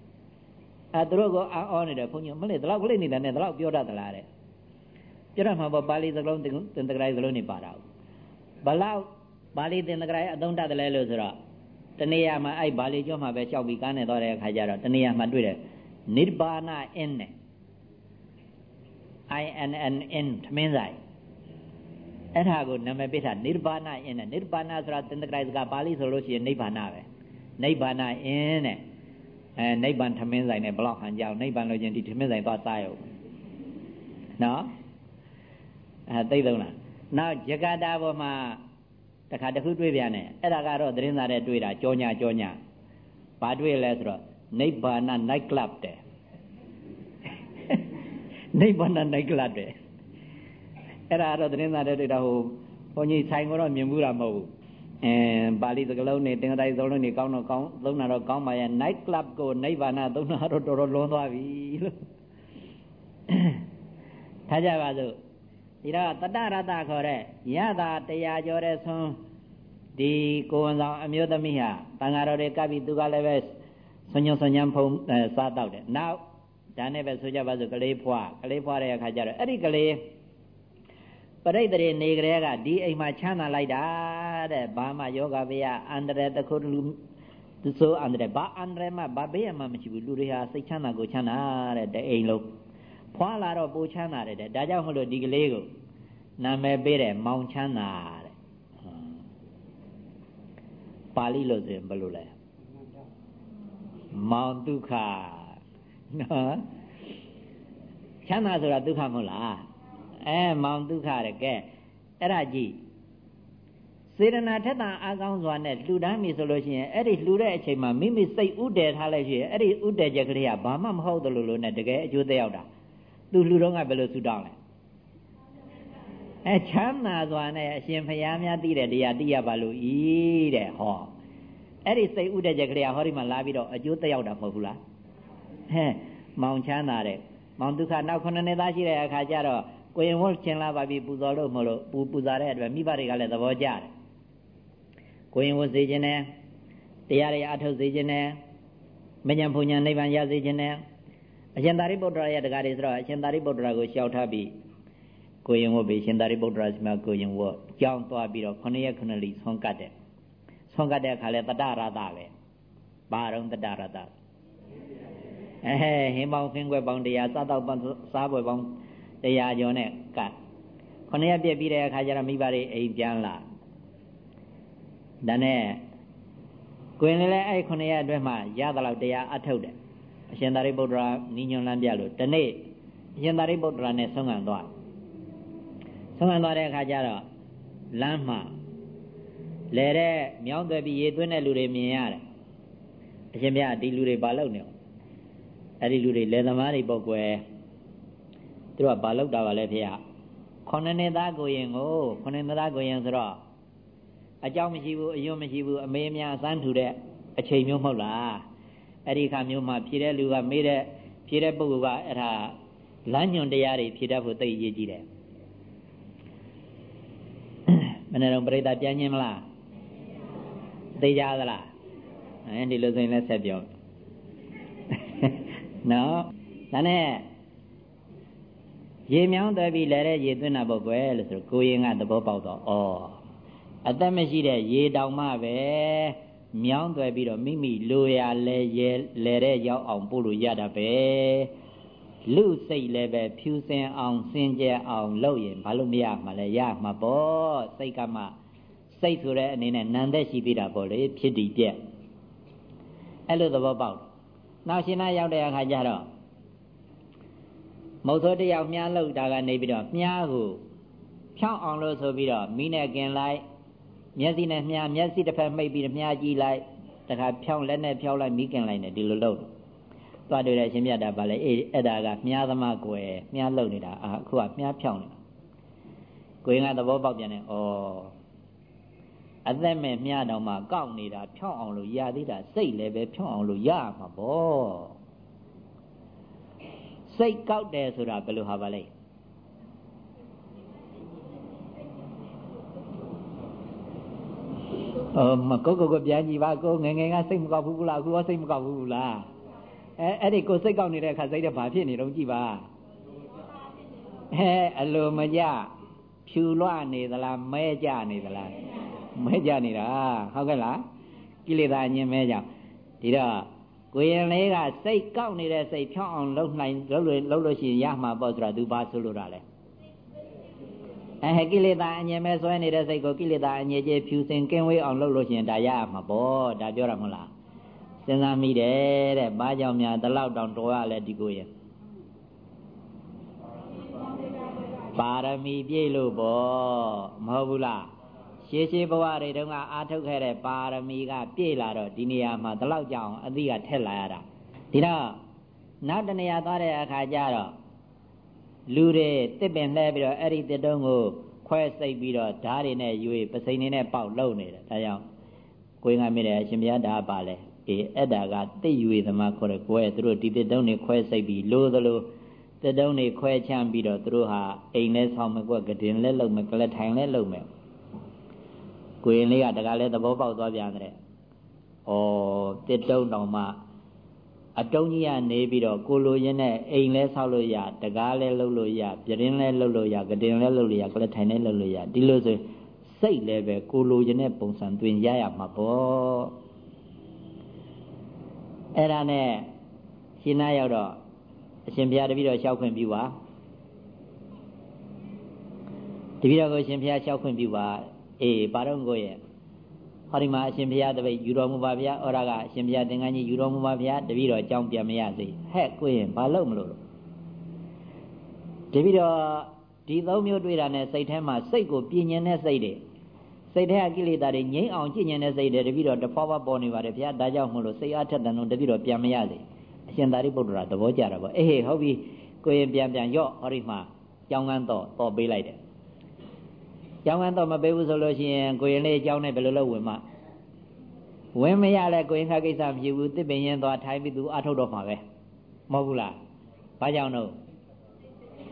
အဲသူတို့ကအော်နေတယ်ဘုန်းကြီးမလေးဒီလောက်ကလေးနေတယ်နဲ့ဒီလောက်ပြောတတ်သလားတဲ့ ပြရမှာပေါ့ပါဠိစကားလုံးသင်္တကရိုက်စကားလုံးနေပါတာဘလောက်ပါဠိသင်္တကရိုက်အသုံးတတ်တယ်လဲလို့ဆိုတော့တနေရာမှာအဲ့ပါဠိကျောမှာပဲလျှောက်ပြီးကန်းနေတော့တဲ့အခါကျတော့တနေရာမှာတွေ့တယ်နိဗ္ဗာန in နဲ့ i n n n သမင်းဆိုင်အဲ့ဒါကိုနာမည်ပေးထားနိဗ္ဗာန in နဲ့နိဗ္ဗာနဆိုတာသင်္တကရိုက်စကားပါဠိဆိုလို့ရှိရင်နိဗ္ဗာနပဲနိဗ္ဗာန in နဲ့အဲနိဗ္ဗာန်ထမင်းဆိုင်နဲ့ဘလောက်ဟန်ကြောင်နိဗ္ဗာန်လို့ချင်းဒီထမင်းဆိုင်သွားစားရုံနော် အဲသိသုံးလားနောက်ဂျကာတာပေါ်မှာတခါတခုတွေ့ပြန်တယ်အဲ့ဒါကတော့သတင်းစာထဲတွေ့တာကြောညာကြောညာဘာတွေ့လဲဆိုတော့နိဗ္ဗာန် night club တဲ့နိဗ္ဗာန် night club တဲ့အဲ့ဒါတော့သတင်းစာထဲတွေ့တာဟိုဘုန်းကြီးဆိုင်ကတော့မြင်ဘူးတာမဟုတ်ဘူးအဲပါဠိစကားလုံးနဲ့တင်္ဂတိုင်းစကားလုံးတွေကောင်းတော့ကောင်းသုံးတာတော့ကောင်းပါရဲ့ night club ကိုနိဗ္ဗာန်သုံးတာတော့တော်တော်လွန်သွားပြီလို့ထားကြပါစို့ ဒီတော့တတရတခေါ်တဲ့ယတာတရားကျော်တဲ့ဆုံးဒီကိုဝန်ဆောင်အမျိုးသမီးဟာတန်ဃာတော်တွေကပ်ပြီးသူကလည်းပဲဆွညွန်ဆွညံဖုံစားတော့တယ်နောက်ဒါနဲ့ပဲဆိုကြပါစို့ကလေးဖွားကလေးဖွားတဲ့အခါကျတော့အဲ့ဒီကလေးပရိသေနေကြတဲ့ကဒီအိမ်မှာချမ်းသာလိုက်တာတဲ့ဘာမှယောဂဗျာအန္တရာယ်တစ်ခုလူသူဆိုအန္တရာယ်ဘာအန္တရာယ်မှဘာဘေးမှမရှိဘူးလူတွေဟာစိတ်ချမ်းသာကိုချမ်းသာတဲ့တဲ့အိမ်လုံး ဖွာလာတော့ပူချမ်းသာတယ်တဲ့ဒါကြောင့်မလို့ဒီကလေးကိုနာမည်ပေးတယ်မောင်ချမ်းသာတဲ့ပါဠိလို့ဆိုရင်ဘယ်လိုလဲမောင်ဒုက္ခနော်ချမ်းသာဆိုတာဒုက္ခမဟုတ်လားအဲမောင်ဒုက္ခတဲ့ကဲအဲ့ဒါကြည့်စေတနာထက်တာအကောင်းစွာနဲ့လှူဒန်းပြီဆိုလို့ရှိရင်အဲ့ဒီလှူတဲ့အချိန်မှာမိမိစိတ်ဥတည်ထားလိုက်ရှိရင်အဲ့ဒီဥတည်ချက်ကလေးကဘာမှမဟုတ်တယ်လို့လို့နဲ့တကယ်အကျိုးသက်ရောက်တာ သူလှူတော့ကဘယ်လိုဆူတောင်းလဲအဲချမ်းသာစွာနဲ့အရှင်ဖရာများသိတဲ့တရားသိရပါလို့ဤတဲ့ဟောအဲ့ဒီစိတ်ဥတည်ချက်ကလေးကဟောဒီမှာလာပြီးတော့အကျိုးသက်ရောက်တာမဟုတ်ဘူးလားဟဲ့မောင်ချမ်းသာတဲ့မောင်ဒုက္ခနောက်ခုနှစ်နှစ်သားရှိတဲ့အခါကျတော့ကိုရင်ဝတ်ချင်လာပါပြီပူဇော်လို့မလို့ပူပူဇာတဲ့အတွက်မိဘတွေကလည်းသဘောကျတယ်ကိုရင်ဝတ်စေခြင်းနဲ့တရားတွေအထုတ်စေခြင်းနဲ့မဉ္ဇဉ်ဘုံညာနိဗ္ဗာန်ရစေခြင်းနဲ့ အရှင်သာရိပုတ္တရာရဲ့တကားတွေဆိုတော့အရှင်သာရိပုတ္တရာကိုရှောက်ထားပြီးကိုရင်ဝတ်ပြီးရှင်သာရိပုတ္တရာစီမှာကိုရင်ဝတ်ကြောင်းသွားပြီးတော့ခொနည်းရက်ခொနည်းလီဆွန်ကတ်တယ်ဆွန်ကတ်တဲ့အခါလဲတတရတပဲဘာတော့တတရတအဲဟင်းပေါင်းဆင်းခွဲပေါင်းတရားစားတော့စားပွဲပေါင်းတရားကျော်နဲ့ကတ်ခொနည်းရက်ပြည့်ပြီးတဲ့အခါကျတော့မိဘတွေအိမ်ပြန်လာဒါနဲ့ကိုရင်လည်းအဲ့ခုနှစ်ရက်အတွင်းမှာရသလောက်တရားအထုတ်တယ် အရှင်သာရိပုတ္တရာနိညွန်လန်းပြလို့ဒီနေ့အရှင်သာရိပုတ္တရာနဲ့ဆုံးခံသွားဆုံးခံသွားတဲ့အခါကျတော့လမ်းမှာလဲတဲ့မြောင်းသွဲပြီးရေသွင်းတဲ့လူတွေမြင်ရတယ်အရှင်မြတ်ဒီလူတွေဘာလုပ်နေလဲအဲ့ဒီလူတွေလယ်သမားတွေပုတ်ကွယ်သူတို့ကဘာလုပ်တာပါလဲဖေရခုနှစ်နှစ်သားကိုရင်ကိုခုနှစ်နှစ်သားကိုရင်ဆိုတော့အကြောင်းမရှိဘူးအယွန်းမရှိဘူးအမေများအစမ်းထူတဲ့အချိန်မျိုးမဟုတ်လား အဲ့ဒီခါမျိုးမှာဖြည့်တဲ့လူကမေးတဲ့ဖြည့်တဲ့ပုဂ္ဂိုလ်ကအဲ့ဒါလမ်းညွန်တရားတွေဖြည့်တတ်ဖို့သိရေးကြည့်တယ်မနေ့တော့ပြိဿပြန်ညင်မလားသိကြသလားအဲဒီလိုဆိုရင်လည်းဆက်ပြောနော်ဒါနဲ့ရေမြောင်းသွဲပြီးလဲတဲ့ရေသွင်းတာပေါ့ကွယ်လို့ဆိုကိုရင်ကသဘောပေါက်တော့ဩအသက်မရှိတဲ့ရေတောင်မှပဲ မြောင်းသွဲပြီးတော့မိမိလိုရလဲရဲလဲတဲ့ရောက်အောင်ပို့လို့ရတာပဲလူစိတ်လည်းပဲဖြူစင်အောင်စင်ကြယ်အောင်လုပ်ရင်ဘာလို့မရမှာလဲရမှာပေါ့စိတ်ကမှစိတ်ဆိုတဲ့အနေနဲ့နံသက်ရှိသေးတာပေါ့လေဖြစ်တည်ပြက်အဲ့လိုသဘောပေါက်နောက်ရှင်နာရောက်တဲ့အခါကျတော့မုတ်သောတယောက်မြားလောက်တာကနေပြီးတော့မြားကိုဖြောင်းအောင်လို့ဆိုပြီးတော့မိနဲ့กินလိုက် မျက်စိနဲ့မြားမျက်စိတစ်ဖက်မှိတ်ပြီးမြားကြည့်လိုက်တခါဖြောင်းလက်နဲ့ဖြောင်းလိုက်မိခင်လိုက်နေဒီလိုလုပ်သွားတွေ့တဲ့အရှင်မြတ်တာဗာလဲအေးအဲ့ဒါကမြားသမားကွယ်မြားလုံနေတာအခုကမြားဖြောင်းနေတာကိုရင်ကသဘောပေါက်ပြန်တယ်ဩအသက်မဲ့မြားတော်မှာကောက်နေတာဖြောင်းအောင်လို့ရသေးတာစိတ်လည်းပဲဖြောင်းအောင်လို့ရမှာပေါ့စိတ်ကောက်တယ်ဆိုတာဘယ်လိုဟာပါလဲ အော်မကိုကိုကိုပြန်ကြည့်ပါကိုငငယ်ကစိတ်မကောက်ဘူးလားအခုရောစိတ်မကောက်ဘူးလားအဲအဲ့ဒီကိုစိတ်ကောက်နေတဲ့အခါစိတ်ကဘာဖြစ်နေတော့ကြည့်ပါအဲအလိုမကြဖြူလွနေသလားမဲကြနေသလားမဲကြနေတာဟုတ်ကဲ့လားကိလေသာအငြင်းမဲကြောင့်ဒီတော့ကိုရင်လေးကစိတ်ကောက်နေတဲ့စိတ်ဖြောင်းအောင်လှုပ်နိုင်လှုပ်လို့လှုပ်လို့ရှိရင်ရမှာပေါ့ဆိုတာသူဘာဆိုလိုတာလဲ အဲကိလေသာအငြင်းမဲ့ဆွဲနေတဲ့စိတ်ကိုကိလေသာအငြင်းကြီးဖြူစင်ကင်းဝေးအောင်လုပ်လို့ရှိရင်ဒါရမှာပေါ့ဒါပြောတာမဟုတ်လားစဉ်းစားမိတယ်တဲ့ဘာကြောင့်များဒီလောက်တောင်တော်ရလဲဒီကိုရဲ့ပါရမီပြည့်လို့ပေါ့မဟုတ်ဘူးလားရှေးရှေးဘဝတွေတုန်းကအာထုတ်ခဲ့တဲ့ပါရမီကပြည့်လာတော့ဒီနေရာမှာဒီလောက်ကြောင်အသိကထက်လာရတာဒီတော့နောက်တနေရာသွားတဲ့အခါကျတော့ လူတွေတစ်ပင်လှဲပြီးတော့အဲ့ဒီတစ်တုံးကိုခွဲစိတ်ပြီးတော့ဓားတွေနဲ့ယူပစိန်တွေနဲ့ပေါက်လုံနေတယ်ဒါကြောင့်ကိုင်းကမိတယ်အရှင်ဘုရားဓာပါလဲအေးအဲ့ဒါကတိတ်ယူသမားခေါ်တဲ့ကိုယ်သူတို့ဒီတစ်တုံးတွေခွဲစိတ်ပြီးလို့သလိုတစ်တုံးတွေခွဲချမ်းပြီးတော့သူတို့ဟာအိမ်လဲဆောင်မကွက်ကတင်လဲလုံမယ်ကလက်ထိုင်လဲလုံမယ်ကိုရင်လေးကတကားလဲသဘောပေါက်သွားပြန်တဲ့ဩတစ်တုံးတောင်မှ အတုံးကြီးကနေပြီးတော့ကိုလိုရင်းနဲ့အိမ်လဲဆောက်လို့ရတကားလဲလှုပ်လို့ရပြတင်းလဲလှုပ်လို့ရကတင်လဲလှုပ်လို့ရကလက်ထိုင်လဲလှုပ်လို့ရဒီလိုဆိုစိတ်လည်းပဲကိုလိုရင်းနဲ့ပုံစံတွင်ရရမှာပေါ့အဲ့ဒါနဲ့ရှင်းနာရောက်တော့အရှင်ဘုရားတပည့်တော်လျှောက်ခွင့်ပြုပါတပည့်တော်ကိုရှင်ဘုရားလျှောက်ခွင့်ပြုပါအေးဘာတော့ကိုရဲ့ ဟောဒီမှာအရှင်ဘုရားတပည့်ယူတော်မူပါဗျာဩရကအရှင်ဘုရားသင်္ကန်းကြီးယူတော်မူပါဗျာတပည့်တော်အကြောင်းပြန်မရစေဟဲ့ကိုရင်ဘာလို့မလို့တပည့်တော်ဒီသုံးမျိုးတွေ့တာနဲ့စိတ်ထဲမှာစိတ်ကိုပြင်းញင်တဲ့စိတ်တွေစိတ်ထဲကကိလေသာတွေငြိမ်းအောင်ကြည်ញင်တဲ့စိတ်တွေတပည့်တော်တဖွာဖွာပေါ်နေပါတယ်ဗျာဒါကြောင့်မို့လို့စိတ်အားထက်တဲ့လုံးတပည့်တော်ပြန်မရစေအရှင်သာရိပုတ္တရာသဘောကျတာပေါ့အေးဟုတ်ပြီကိုရင်ပြန်ပြန်ရော့ဟောဒီမှာကြောင်းကန်းတော့တော့ပေးလိုက်တယ် ကျောင်းကန်းတော့မပေးဘူးဆိုလို့ရှိရင်ကိုရင်လေးကျောင်းနဲ့ဘယ်လိုလုပ်ဝင်မှဝင်မရလဲကိုရင်ခကိစ္စမရှိဘူးတစ်ပင်ရင်သွားထိုင်ပြီးသူအထုတ်တော့မှာပဲမဟုတ်ဘူးလားဘာကြောင့်တော့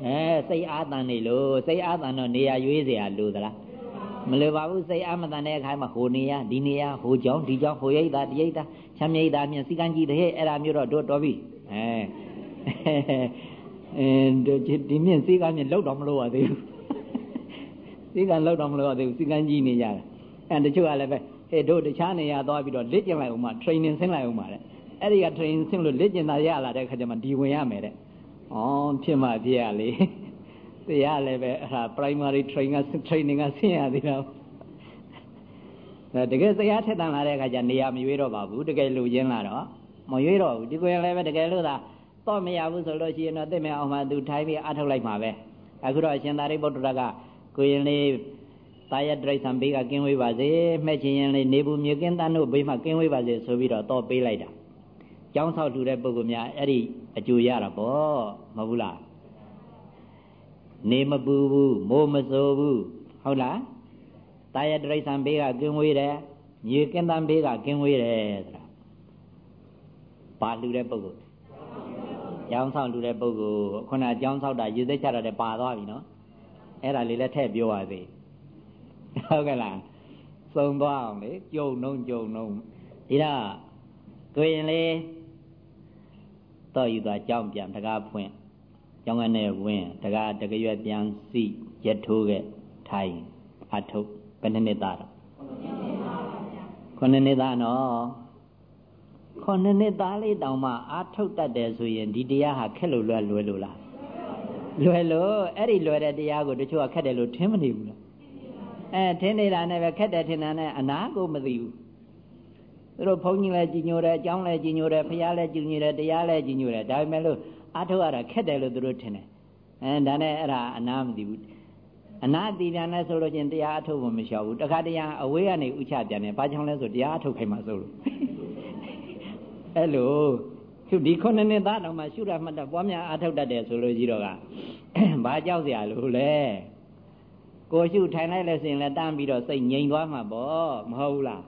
အဲစိတ်အားတန်နေလို့စိတ်အားတန်တော့နေရာရွေးเสียလို့သလားမလိုပါဘူးစိတ်အားမတန်တဲ့အခါမှာဟိုနေရဒီနေရဟိုကြောင်းဒီကြောင်းဟိုရိတ်တာဒီရိတ်တာချမ်းမြိတ်တာမြင်စီကန်းကြီးတဲ့အဲ့ဒါမျိုးတော့တို့တော်ပြီအဲအဲဒီမြင့်စီကန်းမြင့်လောက်တော့မလို့ပါသေးဘူး စီကံလောက်တော့မလို့သေးဘူးစီကံကြီးနေကြတာအဲတချို့ကလည်းပဲဟဲ့တို့တခြားနေရာသွားပြီးတော့လက်ကျင်လိုက်အောင်မှ training ဆင်းလိုက်အောင်ပါတဲ့အဲ့ဒီက training ဆင်းလို့လက်ကျင်တာရလာတဲ့ခါကျမှဒီဝင်ရမယ်တဲ့ဩဖြစ်မှဖြစ်ရလေတရားလည်းပဲအဲ့ဒါ primary training က training ကဆင်းရသေးတော့တကယ်တရားထက်တန်လာတဲ့အခါကျနေရာမရွေးတော့ပါဘူးတကယ်လူရင်းလာတော့မရွေးတော့ဘူးဒီကိုရင်လည်းပဲတကယ်လို့သာတော့မရဘူးဆိုလို့ရှိရင်တော့သိမယ်အောင်မှသူထိုင်းပြီးအထုတ်လိုက်မှာပဲအခုတော့အရှင်သာရိပုတ္တရာက ကိုရင်လေးတာယတရိษံဘေးကကင်းဝေးပါစေမှဲ့ချင်ရင်လေးနေဘူးမြေကင်းတန်းတို့ဘေးမှာကင်းဝေးပါစေဆိုပြီးတော့တော့ပေးလိုက်တာကျောင်းဆောက်ထူတဲ့ပုဂ္ဂိုလ်များအဲ့ဒီအကျိုးရတာပေါ့မဟုတ်ဘူးလားနေမပူဘူးမိုးမစိုးဘူးဟုတ်လားတာယတရိษံဘေးကကင်းဝေးတယ်မြေကင်းတန်းဘေးကကင်းဝေးတယ်ဆိုတာဘာလူတဲ့ပုဂ္ဂိုလ်ကျောင်းဆောက်လူတဲ့ပုဂ္ဂိုလ်ခုနကျောင်းဆောက်တာရေသက်ချတာတဲ့ပါသွားပြီနော် အဲ့ဒါလေးလည်းထည့်ပြောပါသေးဟုတ်ကဲ့လားစုံသွားအောင်လေကြုံနှုံကြုံနှုံဒီတော့ကိုရင်လေးတော့ယူသွားကြောင်းပြန်တကားဖွင့်ကျောင်းကနေဝင်တကားတကရွက်ပြန်စီရက်ထိုးခဲ့ထိုင်အထုတ်ဘယ်နှစ်နှစ်သားတော့ခုနှစ်နှစ်သားနော်ခုနှစ်နှစ်သားလေးတောင်မှအာထုတ်တတ်တယ်ဆိုရင်ဒီတရားဟာခက်လို့လွယ်လွယ်လို့လား လွယ်လို့အဲ့ဒီလွယ်တဲ့တရားကိုတချို့ကခက်တယ်လို့ထင်မနေဘူးလားအဲထင်နေတာနဲ့ပဲခက်တယ်ထင်တာနဲ့အနာကိုမသိဘူးသူတို့ဘုန်းကြီးလည်းကြီးညိုတယ်အကြောင်းလည်းကြီးညိုတယ်ဖရားလည်းကြီးညိုတယ်တရားလည်းကြီးညိုတယ်ဒါပေမဲ့လို့အထုတ်ရတာခက်တယ်လို့သူတို့ထင်တယ်အဲဒါနဲ့အဲ့ဒါအနာမသိဘူးအနာတိပြန်လဲဆိုလို့ချင်းတရားအထုတ်ဖို့မလျှောက်ဘူးတခါတရံအဝေးကနေဥချပြန်တယ်ဘာကြောင့်လဲဆိုတရားအထုတ်ခိုင်းမှဆိုလို့အဲ့လို သူဒီခုနှစ်နှစ်သားတော်မှရှုရမှတ်တာပွားများအားထုတ်တတ်တယ်ဆိုလို့ကြီးတော့ကဘာကြောက်စရာလို့လဲကိုရှုထိုင်လိုက်လဲဆိုရင်လည်းတန်းပြီးတော့စိတ်ငြိမ်သွားမှာပေါ့မဟုတ်ဘူးလား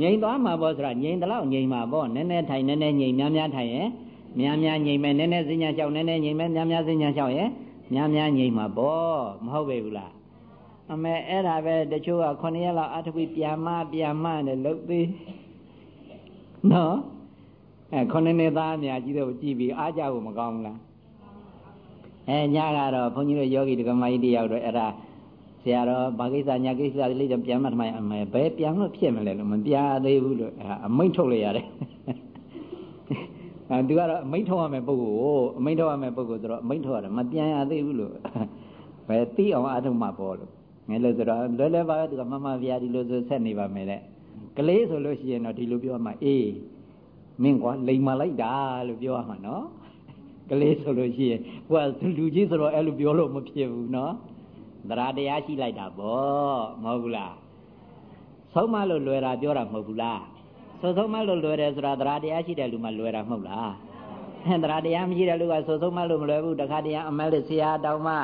ငြိမ်သွားမှာပေါ့ဆိုတာငြိမ်တလောက်ငြိမ်မှာပေါ့နည်းနည်းထိုင်နည်းနည်းငြိမ်များများထိုင်ရင်များများငြိမ်မယ်နည်းနည်းစဉ္ညာလျှောက်နည်းနည်းငြိမ်မယ်များများစဉ္ညာလျှောက်ရင်များများငြိမ်မှာပေါ့မဟုတ်ပဲဘူးလားအမေအဲ့ဒါပဲတချို့က9ရက်လောက်အထဝီပြန်မပြန်မနဲ့လှုပ်သေးနော် အဲခုနှစ်နှစ်သားအများကြီးတော့ကြည်ပြီးအားကြဖို့မကောင်းဘူးလားအဲညကတော့ဘုန်းကြီးတို့ယောဂီဒကမကြီးတယောက်တော့အဲ့ဒါဆရာတော်ဘာကိစ္စညာကိစ္စလေးတော့ပြန်မှထမိုင်းအမေဘယ်ပြန်လို့ဖြစ်မလဲလို့မပြသေးဘူးလို့အမိန့်ထုတ်လိုက်ရတယ်အဲသူကတော့အမိန့်ထုတ်ရမယ်ပုဂ္ဂိုလ်ကိုအမိန့်ထုတ်ရမယ်ပုဂ္ဂိုလ်ဆိုတော့အမိန့်ထုတ်ရတယ်မပြန်ရသေးဘူးလို့ဘယ်သိအောင်အထုံးမှပေါ်လို့ငယ်လို့ဆိုတော့လွယ်လွယ်ပါပဲသူကမမဗျာဒီလိုဆိုဆက်နေပါမယ်တဲ့ကလေးဆိုလို့ရှိရင်တော့ဒီလိုပြောမှအေး မင်းကွာလိမ်မာလိုက်တာလို့ပြောရမှာနော်ကလေးဆိုလို့ရှိရင်ဟိုကလူကြီးဆိုတော့အဲ့လိုပြောလို့မဖြစ်ဘူးနော်တရားတရားရှိလိုက်တာဗောမဟုတ်ဘူးလားဆုံးမလို့လွယ်တာပြောတာမဟုတ်ဘူးလားဆိုဆုံးမလို့လွယ်တယ်ဆိုတာတရားတရားရှိတဲ့လူမှလွယ်တာမဟုတ်လားအဲတရားတရားမရှိတဲ့လူကဆိုဆုံးမလို့မလွယ်ဘူးတခါတည်းအမလေးဆရာတောင်မှ